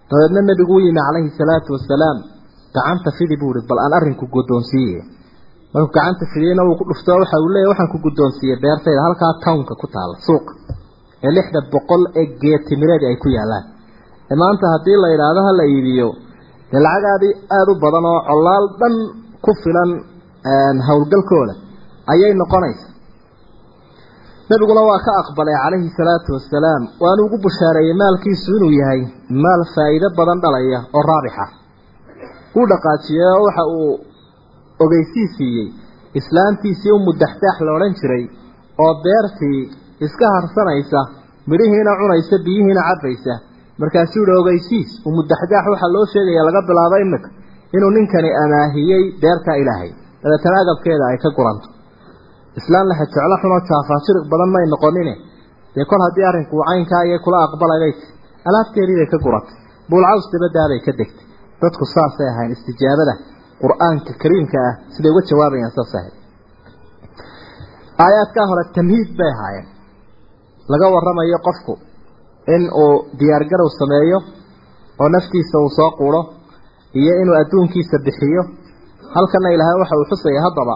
Dabeedna nebigu u yimi calayhi salaatu wasalaam gacanta fidi buu ihi bal aan arrinku guddoonsiiye. Markuu gacanta fidiyeyna wuu ku dhufto waxa uu leeyahy waxaan ku guddoonsiiyey beertayda halkaa townka ku taala suuqa ee lixda boqol ee geetimireed ay ku yaallaan ee maanta haddii la yidhaahdo ha la iibiyo. Dee lacagaadii aada u badan oo colaal dhan ku filan howlgalkooda ayay noqonaysa nebiguna waa ka aqbalay calayhi salaatu wasalaam waanu ugu bushaareeyey maalkiisu inuu yahay maal faa'iido badan dhalaya oo raabixa. Uu dhaqaajiyey oo waxa uu ogeysii siiyey islaantiisii u mudaxdaax la odhan jiray oo beertii iska harsanaysa midhihiina cunaysa biyihiina cabbaysa markaasuu yihi ogeysiis umudaxdaax waxaa loo sheegaya laga bilaabo imika inuu ninkani amaahiyey beerta ilaahay. Dabeetana agabkeeda ay ka guranto islaan laha jeclo xunoo jaafaajiriq badan may noqonine. Dee kol haddii arrinku caynkaa iyo kula aqbalaybay ti alaabteedii bay ka guratay buulcaws dabadaabay ka degtay. Dadku saasay ahayn istijaabada qur'aanka kariimka ah siday uga jawaabayaan saas ahayd. Aayaadkaa hore tamhiid bay ahaayeen. Laga waramayo qofku in uu diyaargarow sameeyo oo naftiisa uu soo quuro iyo inuu adduunkiisa bixiyo. Halkana ilaahay waxa uu xusaya haddaba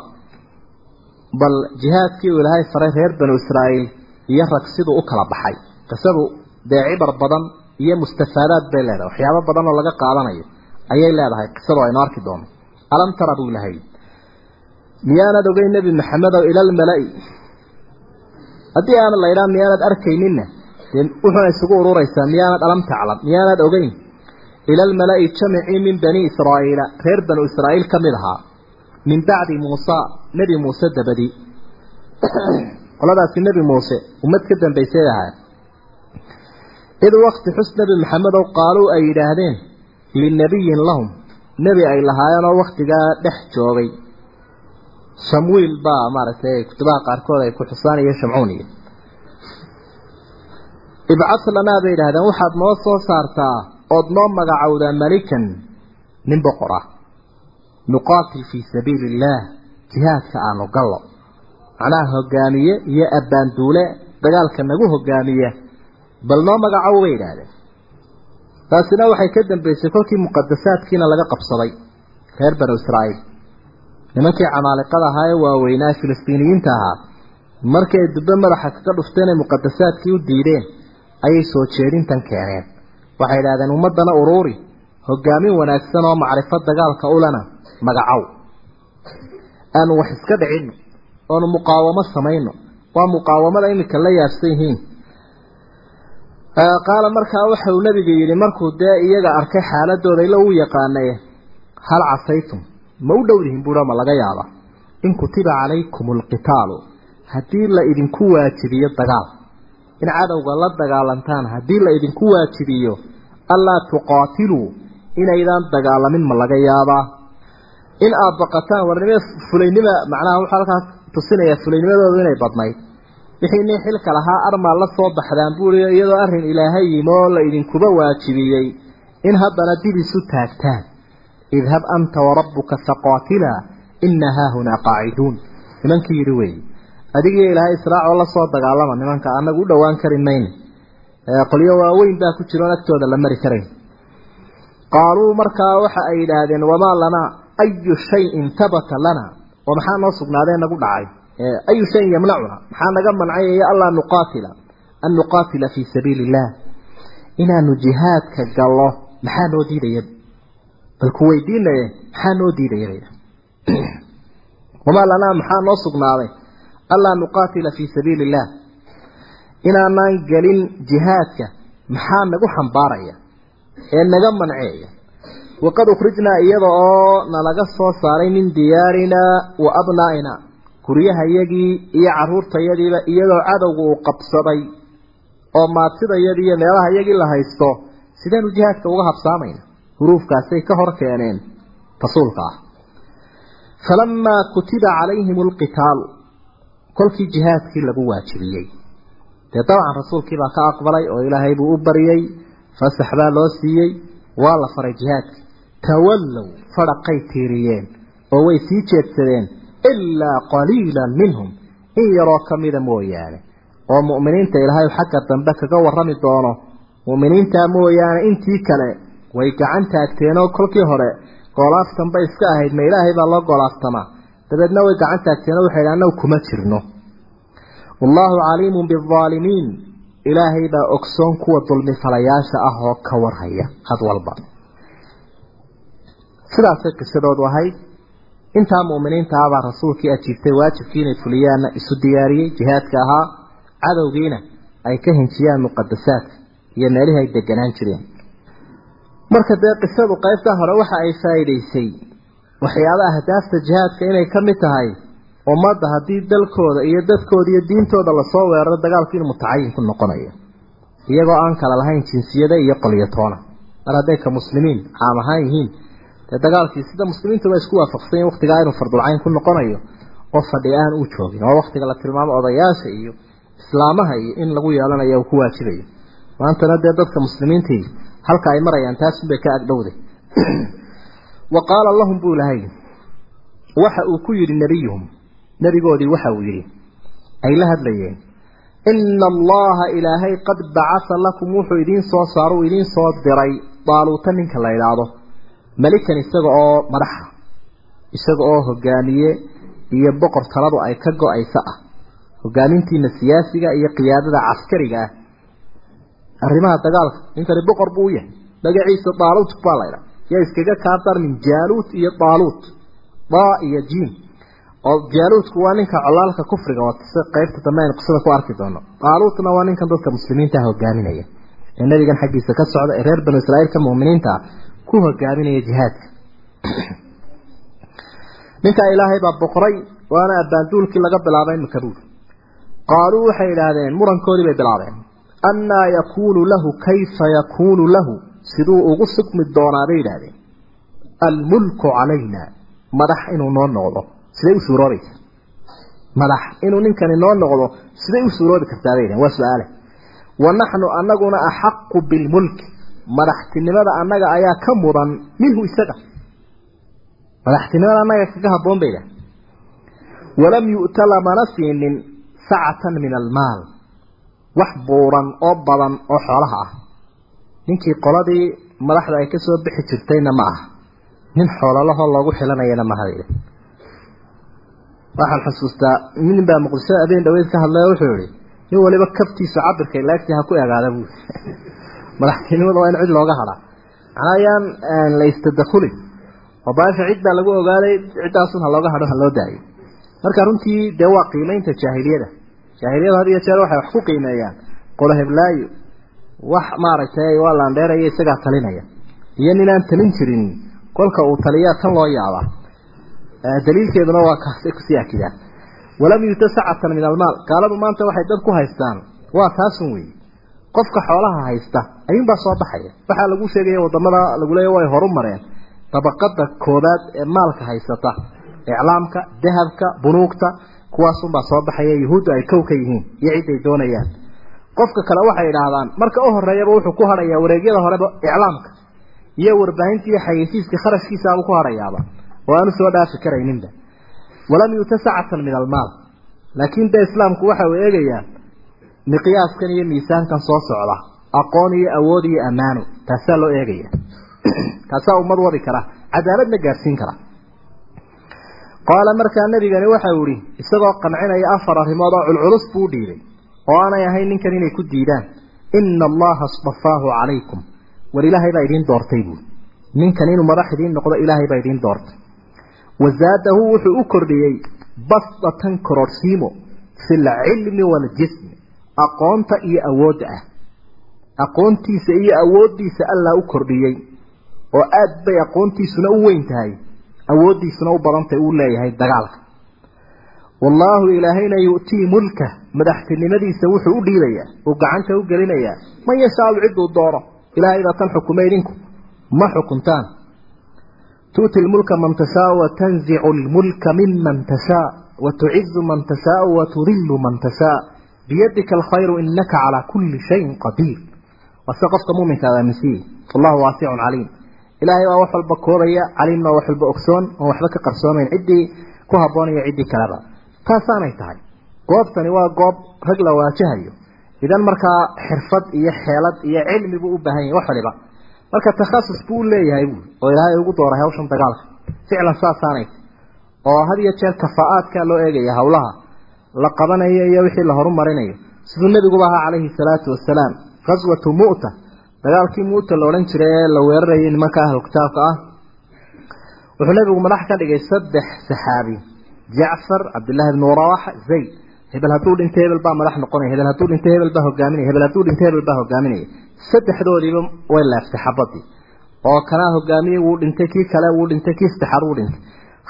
bal jihaadkii uu ilaahay faray reer banu israa'iil iyo rag siduu u kala baxay. Qisadu dee cibar badan iyo mustafaadaad bay leedahay. Waxyaabo badan oo laga qaadanayo ayay leedahay. Qisadu aynu arki doono. Alam tara buu ilahay miyaanad ogeyn nebi maxamed oo ila almala'i haddii aana la idhaa miyaanad arkayninna dee wuxuuna isugu ururaysaa miyaanad alam taclam miyaanad ogeyn ila almala'i jamicii min bani israa'iila. Reer banu israa'iil ka mid ahaa min bacdi muusa nebi muuse dabadii [clears throat] qoladaasi nebi muuse ummad ka dambaysay ahaa id waqti xus nebi maxamedow qaaluu ay yidhaahdeen linabiyin lahum. Nebi ay lahaayeen oo waktigaa dhex joogay. Shamwiil baa maaragtay kutubaha qaarkood ay ku xusaan iyo shamcuuniya ibcas lanaa bay yidhahdeen waxaad noo soo saartaa ood noo magacowdaa malikan nin boqor ah nuqaatil fii sabiili illaah jihaadka aanu gallo. Macnaha hogaamiye iyo abbaanduule dagaalka nagu hogaamiya bal noo magacow bay yidhaahdeen. Taasina waxay ka dambeysay kolkii muqadasaadkiina laga qabsaday reer banu israa'iil. Nimankii camaaliqada ahaa ee waaweynaa filistiiniyiinta ahaa. Markii ay dubbe madaxa kaga dhufteen ay muqadasaadkii u diideen ayay soo jeedintan keeneen. Waxay idhahdeen ummaddana uruuri hogaamin wanaagsan oo macrifo dagaalka ulana magacow. Aanu wax iska dhicin oonu muqaawamo samayno waa muqaawamada iminka la yaabsan yihiin. Qaala markaa waxauu nabigu yidhi markuu dee iyaga arkay xaaladooda ila uu yaqaanay hal casaytum? Ma u dhowdihin buura laga yaaba in kutiba calaykum alqitaalu haddii la idinku waajibiyo dagaal. In cadowga la dagaalantaan haddii la idinku waajibiyo allaa tuqaatiluu inaydaan dagaalamin ma laga yaabaa. In aad baqataan warnimo fulaynima macnaha wuxuu halkaas tusinayaa fulaynimadoodu inay badnayd. Wixii nin xilka lahaa armaa la soo baxdaan buuri iyadoo arrin ilaahay yimi la idinkuba waajibiyey. In haddana dib isu taagtaan. Idhab anta warabbuka faqaatilaa ina haahunaa qaaciduun. Nimankii yidhi weeye adigii ilaahay israacoo la soo dagaalama nimanka annagu u dhowaan kari mayne qolyo waaweyn baa ku jiroon agtooda la mari karayn qaaluu markaa waxa ay yidhaahdeen wamaa lanaa ayu shayin tabata lana oo maxaa noo sugnaadee nagu dhacay ayu shayin yamnacuna maxaa naga mancayaya allaa nuqaatila an nuqaatila fii sabiili illah inaanu jihaadka gallo maxaa noo diidaya bal ku weydiinaye maxaa noo diidaya wamaa lanaa maxaa noo sugnaaday allaa nuqaatila fii sabiili illah inaanaan gelin jihaadka maxaa nagu xambaaraya ee naga manceeya. Waqad ukhrijnaa iyada oo nalaga soo saaray min diyaarinaa wa abnaa'ina guryahayagii iyo caruurtayadiiba iyadoo cadowga uu qabsaday. Oo maatidayadii iyo meelahayagii la haysto sideenu jihaadka uga habsaamayna huruufkaasay ka hor keeneen rasuulka ah. Falamaa kutiba calayhim alqitaalu kolkii jihaadkii lagu waajibiyey. Dee dabcan rasuulkiibaa ka aqbalay oo ilaahay buu u baryey fasax baa loo siiyey waa la faray jihaadka tawallow fadhaqay tiiriyeen oo way sii jeedsadeen ilaa qaliilan minhum in yaroo ka mida mooyaane. Oo mu'miniinta ilaahay xagga dambe kaga warrami doono mu'miniintaa mooyaane intii kale way gacan taagteenoo kolkii hore goolaaftan bay iska ahayd ma ilaahay baa loo goolaaftamaa dabeedna way gacan taagteenoo waxay annagu kuma jirno. Wallaahu caliimun biaalimiin ilaahay baa ogsoon kuwa dulmi falayaasha ah oo ka warhaya had walba. Sidaasay qisadoodu ahayd intaa mu'miniinta ah baa rasuulkii ajiibtay waajibkii inay fuliyaanna isu diyaariyey jihaadka ahaa cadowgiina ay ka hinjiyaan muqadasaadka iyo meelihii ay deganaan jireen. Marka dee qisadu qaybtaa hore waxa ay faa'iidaysay waxyaaba ahdaafta jihaadka inay ka mid tahay ummadda haddii dalkooda iyo dadkooda iyo diintooda la soo weeraro dagaalku inuu mutacayin ku noqonayo. Iyagoo aan kala lahayn jinsiyada iyo qolyatoona mar hadday ka muslimiin caam ahaan yihiin dee dagaalkii sida muslimiintuba isku waafaqsan yihiin waqtigaa inuu fardulcayn ku noqonayo oo fadhi aan u joogin oo waqtiga la tilmaamo odayaasha iyo islaamaha iyo in lagu yeelanayo uu ku waajibayo. Maantana dee dadka muslimiintii halka ay marayaan taasunbay ka agdhowday [clears throat] wa qaala lahum buu lahay waxa uu ku yidhi nebiyuhum nebigoodii waxa uu yidhi ay la hadlayeen ina allaha ilaahay qad bacasa lakum wuxuu idiin soo saaro uu idiin soo diray daaluuta ninka la idhaahdo melikan isaga oo madaxa isaga oo hogaamiye iyo boqor taladu ay ka go'aysa ah hogaamintiina siyaasiga iyo qiyaadada caskariga ah. Arrimaha dagaalka ninkani boqor buu yahay magaciisa daaluut baa la ydhaha yaa iskaga kaa darmin jaaluut iyo daaluut daa iyo jiim oo jaaluutku waa ninka colaalka kufriga oo si qaybta dambe aynu qisada ku arki doono. Daaluutna waa ninkan dadka muslimiinta ah hogaaminaya ee nabigan xaggiisa ka socda ee reer banu israa'iilka mu'miniinta ah ku hogaaminaya jihaadka. Ninka ilaahay baa boqoray waana abbaanduulkii laga bilaabay imika buuri qaaluu waxay idhaahdeen murankoodii bay bilaabeen. Annaa yakuunu lahu kayfa yakuunu lahu. Siduu ugu sugmi doonaa bay yidhaahdeen. Almulku calayna. Madax inuu noo noqdo siday u suuroobaysa? Madax inuu ninkani noo noqdo siday u suuroobi kartaa bay waa su'aale. Wa naxnu anaguna axaqu bilmulki. Madaxtinimada annaga ayaa ka mudan minhu isaga. Madaxtinimada annaga kaga habboon bay yidhahdeen. Walam yu'ta lamana siinin sacatan min almaal. Wax buuran oo badan oo xoolaha ah. Ninkii qoladii madaxda ay ka soo bixi jirtayna ma aha. Nin xoololahoo loogu xilanayana maha waxaan xusuustaa nin baa muqdisho abeen dhaweyd ka hadlay wuxuu yihi nin waliba kabtiisu cabirka laagtii ha ku egaada buui [laughs] madaxtinimada waa in cid looga hadhaa macnaa ayaan la istadakulin oo cid baa lagu ogaaday ciddaasun ha looga hadho ha loo daayo marka runtii dee waa qiimeynta jaahiliyada. Jaahiliyadu had iyo jeer waxay wax ku qiimeeyaan. Qolo heblaayo wax maaragtay waa laandheeraya isagaa talinaya. Iyo ninaan talin jirin kolka uu taliyaa tan loo yaabaa daliilkeeduna waa kaasay ku sii akidaan. Walam yuta sacatan min almaal. Gaaladu maanta waxay dad ku haystaan. Waa taasun wey qofka xoolaha haysta ayuunbaa soo baxaya. Waxaa lagu sheegaya waddamada lagu leeya way horu mareen. Dabaqada koobaad ee maalka haysata iclaamka dahabka bunuugta kuwaasunbaa soo baxaya. Yuhuuddu ay kow ka yihiin iyo ciday doonayaan. Qofka kale waxay idhaahdaan marka u horeeyaba wuxuu ku hadhayaa wareegyada horeba iclaamka iyo warbaahinta iyo xayeysiiska kharashkiisaabuu ku hadhayaaba oo aanu soo dhaafi karayninba walam yuta sacatan min almaal. Laakiin de islaamku waxa uu eegayaa miqyaaskan iyo miisaankan soo socda aqoon iyo awood iyo ammaano taasaa loo eegaya. [clears throat] Taasaa ummad wadi kara cadaaladna gaadhsiin kara. Qaala markaa nabigani waxau ihi isagoo qancinaya afar arrimood oo culculus buu dhiibay oo aanay ahayn ninkan inay ku diidaan ina allaha istafaahu calaykum. War ilaahay baa idiin doortay buui ninkan inuu madax idiin noqdo ilaahay baa idiin doortay wazaadahu wuxuu u kordhiyey basdatan kororhsiimo fi lcilmi waaljismi aqoonta iyo awoodda ah. Aqoontiisa iyo awooddiisa allaa u kordhiyey oo aad bay aqoontiisuna u weyn tahay awooddiisuna u badantay uu leeyahay dagaalka. Wallaahu ilaahayna yu'tii mulka madaxtinimadiisa wuxuu u dhiibayaa uu gacanta u gelinayaa man yashaau cidduu doono ilaahay baa tan xukumay idinku ma xukuntaan man tashaau watudillu man tashaa biyadika alkhayru inaka calaa kulli shayin qadiir waa se qofka muminka ad aaminsiye wallahu waasicun caliim ilaahay baa wax walba koobaya caliimna wax walba ogsoon oon waxba ka qarsoomayn ciddii ku habboonaya ciddii kaleba taasaanay tahay goobtani waa goob rag la waajahayo idan markaa xirfad iyo xeelad iyo cilmi buu u baahan yahay wax waliba marka takhasus buu leeyahay buui oo ilaahay ugu dooray hawshan dagaalka. Ficlan saasaanay oo had iyo jeer kafa-aadkaa loo eegaya howlaha la qabanayo iyo wixii la horumarinayo. Siduu nebiguba ahaa calayhi salaatu wasalaam qaswatu mu'ta. Dagaalkii mu'ta la odhan jiray ee la weerarayay nimanka ahlu kitaabka ah wuxuu nebigu madax ka dhigay saddex saxaabi. Jacfar cabdillaahi bnu rawaxa zayd. Hebel hadduu dhinto hebel baa madax noqonaya. Hebel hadduu dhinto hebel baa hogaaminaya. Hebel hadduu dhinto hebel baa hogaaminaya saddexdoodiiba way laaftay xabadii. Oo kanaa hogaamiyey wuu dhintay kii kale wuu dhintay kii saddexaad wuu dhintay.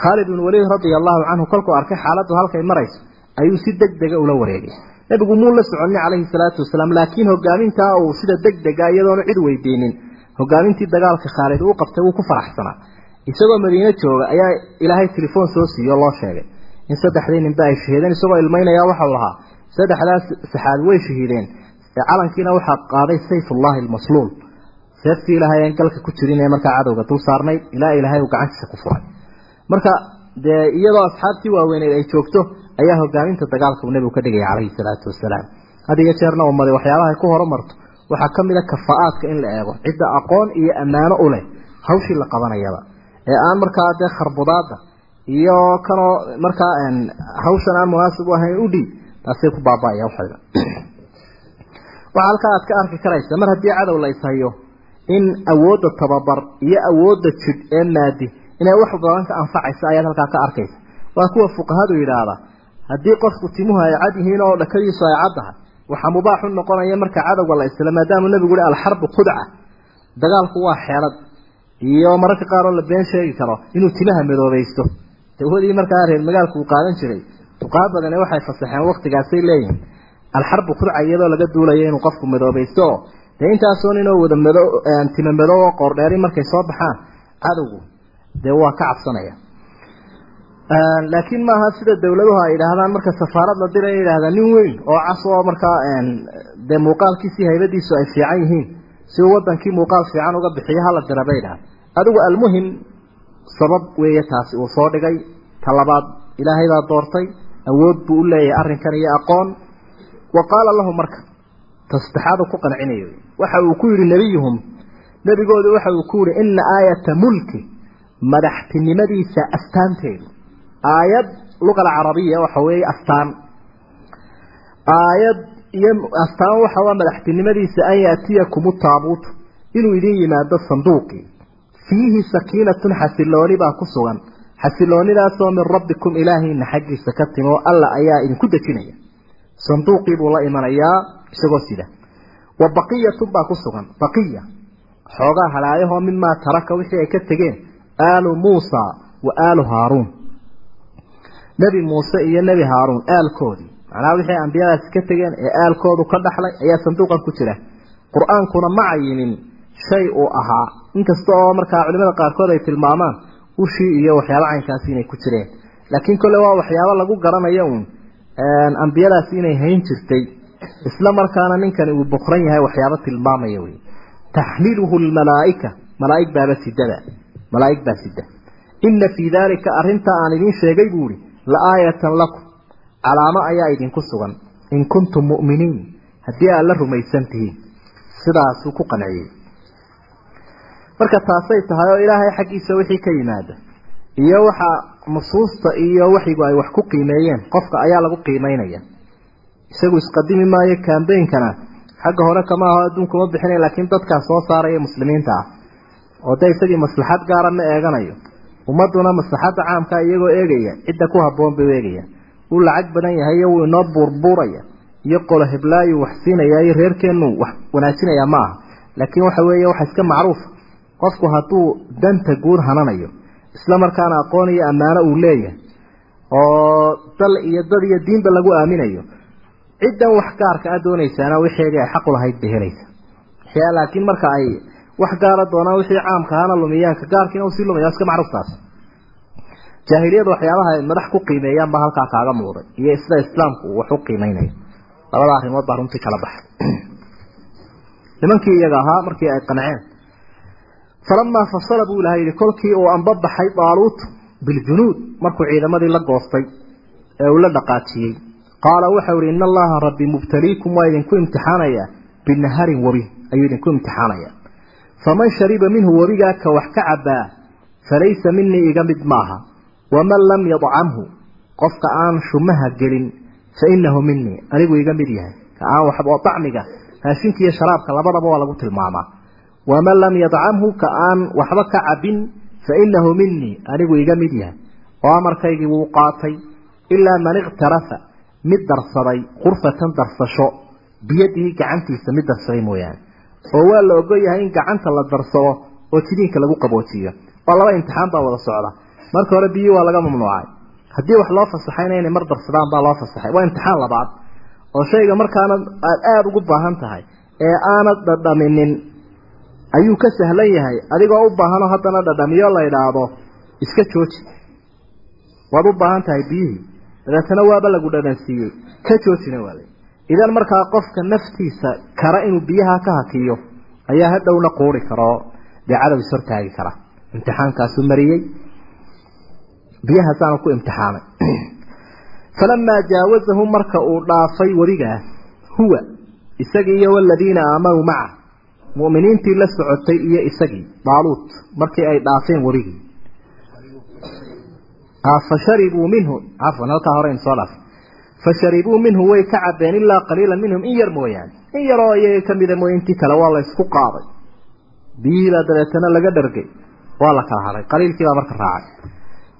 Khaalid bin waliid radia allahu canhu kolkuu arkay xaaladdu halkay marayso ayuu si deg dega ula wareegay. Nebigu muu la soconay calayhi salaatu wasalaam laakiin hogaamintaa uu sida deg dega iyadoona cid weydiinin. Hogaamintii dagaalka khaalid uu qabtay wuu ku faraxsanaa. Isagoo madiine jooga ayaa ilaahay telefoon soo siiyo loo sheegay. In saddexdii ninba ay shahiideen isagoo ilmaynaya waxau lahaa saddexdaas saxaabi way shahiideen calankiina waxaa qaaday sayfullahi almasluul. Seeftii ilaahay aan galka ku jirin ee markaa cadowga dul saarnayd ilaa ilaahay uu gacantiisa ku furay. Marka dee iyadoo asxaabtii waaweyneed ay joogto ayaa hogaaminta dagaalka uu nebigu ka dhigaya calayhi salaatu wasalaam. Had jeerna ummadi waxyaabahay ku horumarto waxaa ka mid a kafa-aadka in la eego cidda aqoon iyo ammaano u leh hawshii la qabanayaba. Ee aan markaa dee kharbudaada iyo kanoo markaa hawshan aan munaasib u ahayn u dhiib taasay ku baaba'aya waxayga waxaa halkaa aad ka arki karaysa mar haddii cadow la ishayo in awoodda tababar iyo awoodda jid ee maadi inay wax badan ka anfacaysa ayaad halkaa ka arkaysa. Waa kuwa fuqahadu yidhaahda haddii qofku timuhu ay cad yihiin oo dhakadiisu ay caddahay waxaa mubaax u noqonaya marka cadowga la isla maadaama nebigu yihi alxarbu khudca dagaalku waa xeelad iyo mararka qaar oo la been sheegi karo inuu timaha madoobaysto dawadii markaa reer magaalku uu qaadan jiray. Duqaa badane waxay fasaxeen waktigaasay leeyihiin alxarbu khudca iyadoo laga duulayo inuu qofku madoobaysto oo dee intaasoo ninoo wada mado tima madow oo qoordheeri markay soo baxaan cadowgu dee waa ka cabsanaya. Laakiin maaha sida dawladuhu ay yidhaahdaan marka safaarad la diraya yidhahdaa nin weyn oo cas oo markaa dee muuqaalkiisii haybadiisu ay fiican yihiin si uu wadankii muuqaal fiican uga bixiyo hala dira bay dhaha adigu almuhim sabab weeye taasi uu soo dhigay. Ta labaad ilaahaybaa doortay awood buu u leeyahay arrinkan iyo aqoon wa qaala lahu marka tasaddexaadu ku qancinayo waxa uu ku yidhi nebiyuhum nebigoodu waxa uu ku yidhi ina aayata mulki madaxtinimadiisa astaanteedu aayad luqa alcarabiya waxa weeye astaan aayad iyo astaan waxa waa madaxtinimadiisa an yaatiyakum taabuut inuu idin yimaado sanduuqii fiihi sakiinatun xasilooni baa ku sugan xasiloonidaasoo min rabbikum ilaahiina xaggiisa ka timi oo alla ayaa idinku dejinaya sanduuqii buu la imanayaa isagoo sida. Wa baqiyatun baa ku sugan. Baqiya xoogaa halaayahoo mimaa taraka wixii ay ka tegeen. Aalu muusa wa aalu haaruun. Nebi muuse iyo nebi haaruun aalkoodii. Macnaha wixii ambiyadaasi ka tegeen ee aalkoodu ka dhaxlay ayaa sanduuqan ku jira. Qur'aankuna ma cayimin shay uu ahaa. Inkasta oo markaa culimada qaarkood ay tilmaamaan ushii iyo waxyaaba caynkaasi inay ku jireen. Laakiin kolle waa waxyaabo lagu garanayo uun ambiyadaasi inay hayn jirtay isla markaana ninkani uu bukran yahay waxyaabo tilmaamaya wey taxmiluhu lmalaaika malaaig baaba sidada malaaig baa sida ina fii daalika arrintaa aan idiin sheegay buu ihi la aayatan lakum calaamo ayaa idinku sugan. In kuntum mu'miniin haddii aad la rumaysan tihiin sidaasuu ku qanciyey marka taasay tahay oo ilaahay xaggiisa wixii ka yimaada iyo waxa nusuusta iyo waxyigu ay wax ku qiimeeyeen. Qofka ayaa lagu qiimeynaya. Isagu isqadimi maayo kambeynkana xagga hore kama aho adduunkuma bixinay laakiin dadkaa soo saaraya muslimiinta ah. Oo de isagii maslaxad gaara ma eeganayo. Ummaduna maslaxadda caamka iyagoo eegaya cidda ku habboon bay u eegaya. Wuu lacag badan yahay wuu inoo buurbuuraya. Iyo qolo heblaayu wax siinaya iyo reerkeenu wax wanaajinaya ma aha. Laakiin waxa weeye waxa iska macruufa qofku hadduu danta guud hananayo isla markaana aqoon iyo ammaano uu leeyahay oo dal iyo dad iyo diinba lagu aaminayo. Ciddan wax gaarka a doonaysaana wixeedii ay xaqu lahayd bay helaysa laakiin marka ay wax gaara doonaan wixii caamka ahana lumiyaan ka gaarkiina u sii lumaya iska macruuftaas. Jaahiliyadu waxyaabaha madax ku qiimeeyaan baa halkaa kaaga muuqday iyo sida islaamku wax u qiimeynayo. Labada arrimood baa runtii kala baxay. [clears throat] Nimankii iyaga ahaa markii ay qanceen falamaa fasala buu ilahay yihi kolkii uu anbabaxay daaluut biljunuud markuu ciidamadii la goostay ee uu la dhaqaajiyey qaala waxau ihi ina allaha rabbi mubtaliikum waa idinku imtixaanayaa binaharin webi ayuu idinku imtixaanaya faman shariba minhu webigaa ka wax ka cabaa falaysa minii iga mid maaha waman lam yadcamhu qofka aan shumaha gelin fa inahu minii anigu iga mid yahay ka aan waxba oo dacmiga raashinka iyo sharaabka labadaba waa lagu tilmaamaa waman lam yadcamhu ka aan waxba ka cabin fa inahu minii anigu iga mid yahay. Oo amarkaygii wuu qaatay ilaa man ikhtarafa mid darsaday khurfatan darsasho biyadii gacantiisa mid darsaday mooyaane. Oo waa la ogol yahay in gacanta la darsado oo jidiinka lagu qaboojiyo oo laba imtixaan baa wada socda. Marka hore biyii waa laga mamnuucay. Haddii wax loo fasaxayna inay mar darsadaan baa loo fasaxay. Waa imtixaan labaad. Oo shayga markaana aad aada ugu baahan tahay ee aanad dhadhaminin ayuu ka sahlan yahay. Adigoo u baahanoo haddana dhadhamiyo la idhaahdo iska jooji. Waad u baahan tahay biyihii. Dabeetana waaba lagu dhadhansiiyey. Ka joojina waale idan markaa qofka naftiisa kara inuu biyaha ka hakiyo ayaa hadhowna quuri karaoo dee cadow is hortaagi kara. Imtixaankaasuu mariyey. Biyahaasaanu ku imtixaamay [clears throat] falamaa jaawazahu marka uu dhaafay weligaas huwa isagii iyo waladiina aamanuu maca mu'miniintii la socotay iyo isagii daaluut markii ay dhaafeen weligii fasharibuu minhu cafwan halkaa hore soo dhaaf fasharibuu minhu way ka cabeen ilaa qaliila minhum in yar mooyaane. In yaroo iyaga kamida mooye intii kale waa la isku qaaday. Biyihiibaa dabeetana laga dhargay waa la kala hadhay. Qaliilkiibaa marka raacay.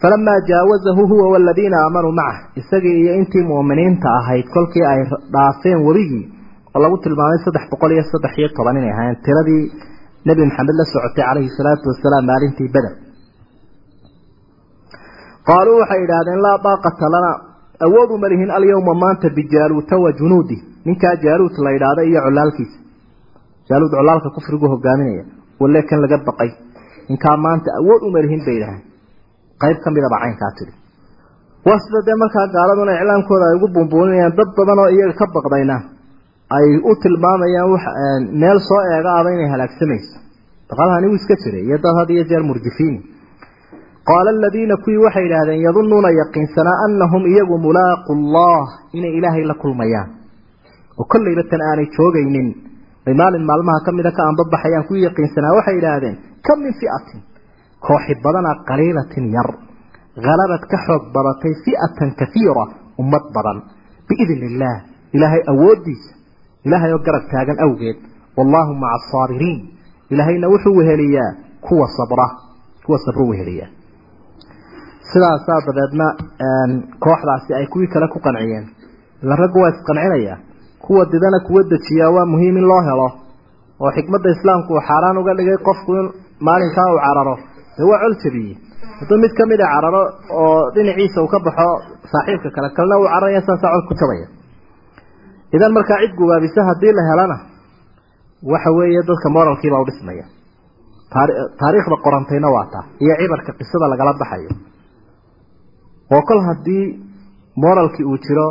Falamaa jaawazahu huwa waladiina aamanuu macah isagii iyo intii mu'miniinta ahayd kolkii ay dhaafeen webigii oo lagu tilmaamay saddex boqol iyo saddex iyo toban inay ahaayeen tiradii nebi maxamed la socotay calayhi salaatu wasalaam maalintii beder qaaluu waxay idhaahdeen laa daaqata lana awood uma lihin alyawma maanta bijaaluuta wa junuudi. Ninkaa jaaluut la idhaahda iyo colaalkiisa jaaluud colaalka kufrigu hogaaminaya walle kan laga baqay. Ninkaa maanta awood uma lihin bay idhaaheen qayb ka midaba caynkaa tidhi. Waa sida dee markaa gaaladuna iclaamkooda ay ugu buunbuuninayaan dad badan oo iyaga ka baqdayna ay u tilmaamayaan wax meel soo eega aba inay halaagsamayso daqalahani wuu iska jiray iyo dad had iyo jeer murdifiini qaala aladiina kuwii waxay idhaahdeen yadunnuuna yaqiinsanaa annahum iyagu mulaaqu llah inay ilaahay la kulmayaan. Oo kollayba tan aanay joogaynin. Bay maalin maalmaha ka mida ka anbabaxayaan kuwii yaqiinsanaa waxay idhaahdeen kam min fi'atin? Kooxi badana qaliilatin yar halabad ka xoog badatay fi'atan kaiira ummad badan. Biidni illaah ilaahay awooddiisa ilaahay oo garab taagan awgeed wallaahu maca asaabiriin ilaahayna wuxuu weheliyaa kuwa sabra kuwa sabru weheliyaa. Sidaasaa dabeedna kooxdaasi ay kuwii kale ku qanciyeen. Ila raggu waa isqancinayaa. Kuwa didana kuwa dejiyaa waa muhiim in loo helo. Oo xikmadda islaamku uu xaaraan uga dhigay qofku in maalinkaa uu cararo. Dee waa col jabiyey hadduu mid ka mida cararo oo dhinaciisa uu ka baxo saaxiibka kale kalena uu cararaya saasaa col ku jabaya idan markaa cid gubaabisa haddii la helana waxa weeye dadka moralkiibaa u dhismaya. Taariikhda qorantayna waa taa iyo cibarka qisada lagala baxayo. Oo kol haddii moralkii uu jiro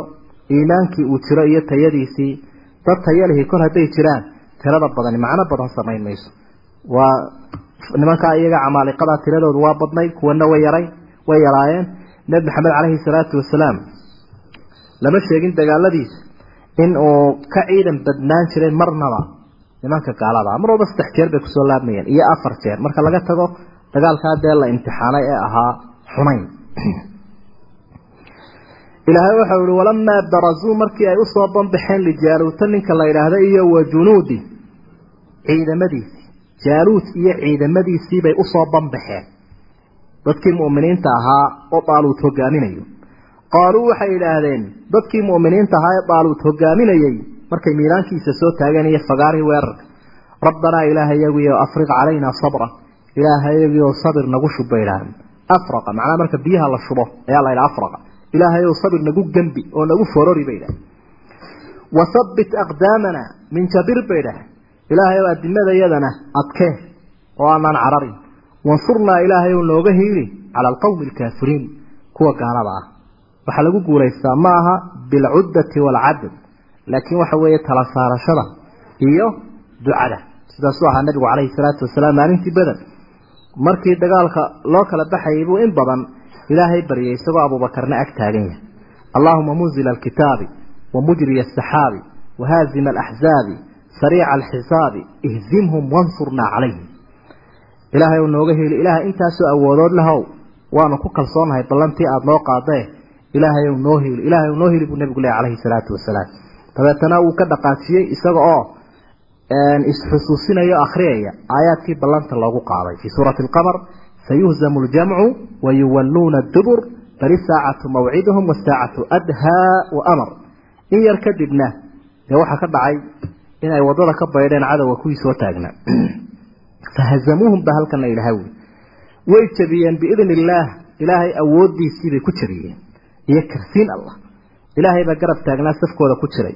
iimaankii uu jiro iyo tayadiisii dad tayalihii kol hadday jiraan tirada badani macno badan samayn mayso. Waa nimankaa iyaga camaaliqada tiradoodu waa badnayd kuwana way yaray way yaraayeen. Nebi maxamed caleyhi salaatu wasalaam lama sheegin dagaaladiisa in uu ka ciidan badnaan jiray marnaba nimanka gaalada. Mar walba saddex jeer bay ku soo laabmayeen iyo afar jeer. Marka laga tago dagaalkaa dee la imtixaanay ee ahaa xunayn. [clears throat] Ilaahay waxau ihi walamaa barazuu markii ay u soo banbaxeen lijaaluuta ninka la yidhaahda iyo wa junuudi. Ciidamadiisii jaaluut iyo ciidamadiisii bay u soo banbaxeen. Dadkii mu'miniinta ahaa oo daaluut hogaaminayo qaaluu waxay idhaahdeen dadkii mu'miniinta ahaa ee daaluut hogaaminayey markay miilaankiisa soo taageen iyo fagaarihii weerarka rabbanaa ilaaha yagiyo afriq calaynaa sabra ilaaha yagiyo sabir nagu shub bay idhahdeen afraqa macnaa marka biyaha la shubo ayaa la yidhaha afraqa ilaahay ow sabir nagu gembi oo nagu forori bay idhahdeen wahabbit aqdaamana min jabir bay idhahdeen ilaahay ow adimadayadana adkee oo aanaan cararin wansurnaa ilaahay ow nooga hiili cala alqawmi alkaafiriin kuwa gaalada ah waxaa lagu guulaystaa ma aha bilcuddati waalcadad laakiin waxa weeye tala saarashada iyo ducada. Sidaasuu ahaa nabigu calayhi salaatu wasalaam maalintii beder markii dagaalka loo kala baxayay buu in badan ilaahay baryay isagoo abuubakarna ag taagan yahay. Allaahuma munzila alkitaabi wa mujriya asaxaabi wa haazima alaxzaabi sariica alxisaabi ihzimhum wansurnaa calayhim. Ilaahay ou nooga heli ilaahay intaasoo awoodood lahow waanu ku kalsoonahay ballantii aada noo qaadee ilaahay noo heli ilaahay ou noo heli buu nebigu leehy calayhi salaatu wasalaam. Dabeetana wuu ka dhaqaajiyey isaga oo isxusuusinayo akhriyaya aayaadkii ballanta loogu qaaday. Fii suurati alqamar sayuhzamu ljamcu wayuwalluuna dubur bal isaacatu mawciduhum wasaacatu adhaa wa amar. In yar kadibna dee waxaa ka dhacay inay waddada ka baydheen cadowga kuwii soo taagnaa [clears throat] fahazamuuhum baa halkana ilahay wi way jabiyeen biidni illaah ilaahay awooddiisiibay ku jabiyeen iyo karsiin allah. Ilaahay baa garab taagnaa safkooda ku jiray.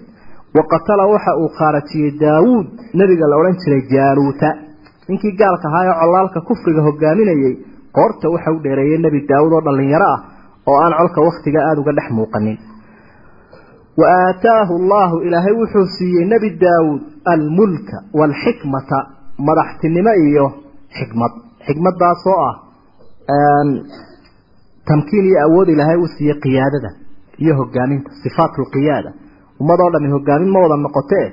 Wa qatala waxa uu khaarajiyey daawuud nebiga la odhan jiray jaaluuta. Ninkii gaalka ahaa ee colaalka kufriga hogaaminayey qoorta waxa u dheereeyey nebi daawuud oo dhallinyaro ah oo aan colka wakhtiga aada uga dhex muuqanin. Wa aataahu allaahu ilaahay wuxuu siiyey nebi daawuud almulka waalxikmata madaxtinimo iyo xikmad. Xikmaddaasoo ah tamkiin iyo awood ilaahay uu siiyey qiyaadada iyo hogaaminta sifaatu lqiyaada ummadoo dhami hogaamin ma wada noqotee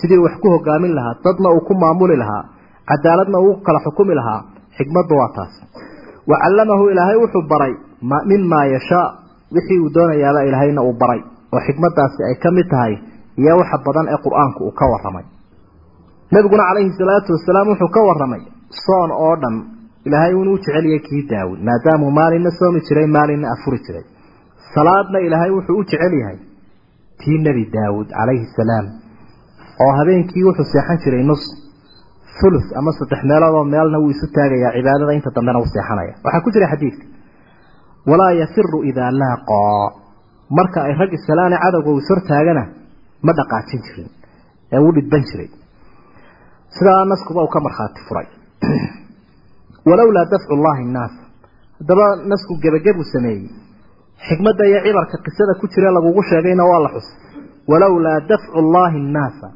sidii wax ku hogaamin lahaa dadna uu ku maamuli lahaa cadaaladna uu kala xukumi lahaa xikmaddu waa taas. Wa callamahu ilaahay wuxuu baray mimaa yashaa wixii uu doonayaaba ilaahayna uu baray oo xikmadaasi ay ka mid tahay iyo waxa badan ee qur'aanku uu ka waramay nabiguna calayhi salaatu wasalaam wuxuu ka waramay soon oo dhan ilaahay inuu jeceliyay kii daawud maadaamuu maalinna soomi jiray maalinna afuri jiray. Salaadna ilaahay wuxuu u jecel yahay tii nebi daawud calayhi salaam oo habeenkii wuxuu seexan jiray nus thuluth ama saddex meeloodoo meelna wuu isu taagayaa cibaadada inta dambena u seexanaya. Waxaa ku jira xadiidka walaa yafiru idaa laaqaa marka ay rag isalaane cadowga uu ishortaagana ma dhaqaajin jirin ee wuu dhidban jiray. Sidaa naskuba uu ka markhaati furay [clears throat] walowlaa dafcu llahi nnaas. Haddaba nasku gebageb uu sameeyey. Xikmadda iyo cibarka qisada ku jira lagugu sheegayna waa la xus. Walowlaa dafcu llahi nnaasa.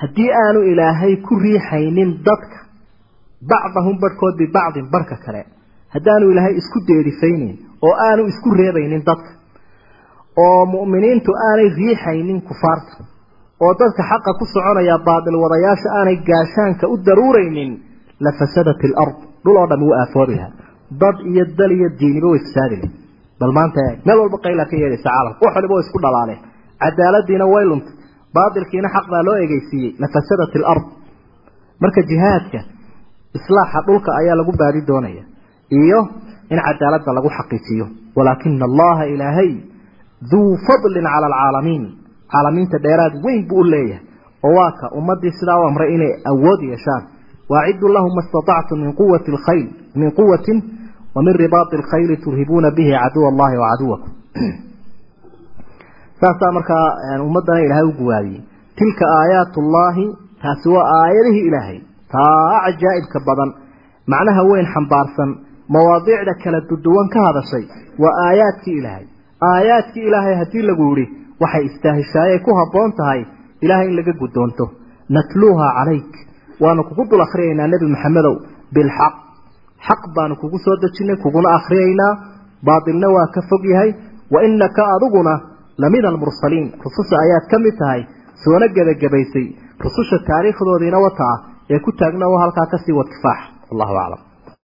Haddii aanu ilaahay ku riixaynin dadka bacdahum barhkood bibacdin barhka kale haddaanu ilaahay isku deerifaynin oo aanu isku reebaynin dadka oo mu'miniintu aanay riixaynin kufaarta oo dadka xaqa ku soconaya baatil wadayaasha aanay gaashaanka u daruuraynin la fasadat ilard dhul oo dham wuu aafoobi lahaa. Dad iyo dal iyo diiniba way fasaadi lahay bal maanta meel walba qaylaa ka yeedhaysa caalamka wax waliba way isku dhalaaleen cadaaladiina way luntay. Baatilkiina xaq loo egeysiiyey. La fasadat ilard marka jihaadka islaaxa dhulka ayaa lagu baadi doonaya. Iyo in cadaaladda lagu xaqiijiyo. Walaakina allaha ilaahay duu fadlin cala alcaalamiin. Caalamiinta dheeraad weyn buu u leeyahay. Oo waa ka ummadii sidaa u amray inay awood yeeshaan waaciduu lahum ma istatactum min quwati lkhayl min quwatin wa min ribaati alkhayli turhibuuna bihi caduwa allahi wa caduwakum saasaa markaa ummaddana ilaahay u guwaadiyey tilka aayaat ullaahi taasi waa aayadihii ilaahay taa cajaa'ibka badan macnaha weyn xambaarsan mawaadiicda kala duduwan ka hadashay waa aayaadkii ilaahay aayaadkii ilaahay haddii lagu yidhi waxay istaahishaayey ku waanu kugu dul akhriyaynaa nebi maxamedow bilxaq. Xaq baanu kugu soo dejinay kuguna akhriyaynaa. Baatilna waa ka fog yahay. Wa innaka adiguna lamida almursaliin rususha ayaad ka mid tahay. Soona gebagabaysay. Rususha taariikhdoodiina wata ah ee ku taagna oo halkaa ka sii wad kifaax wallahu aclam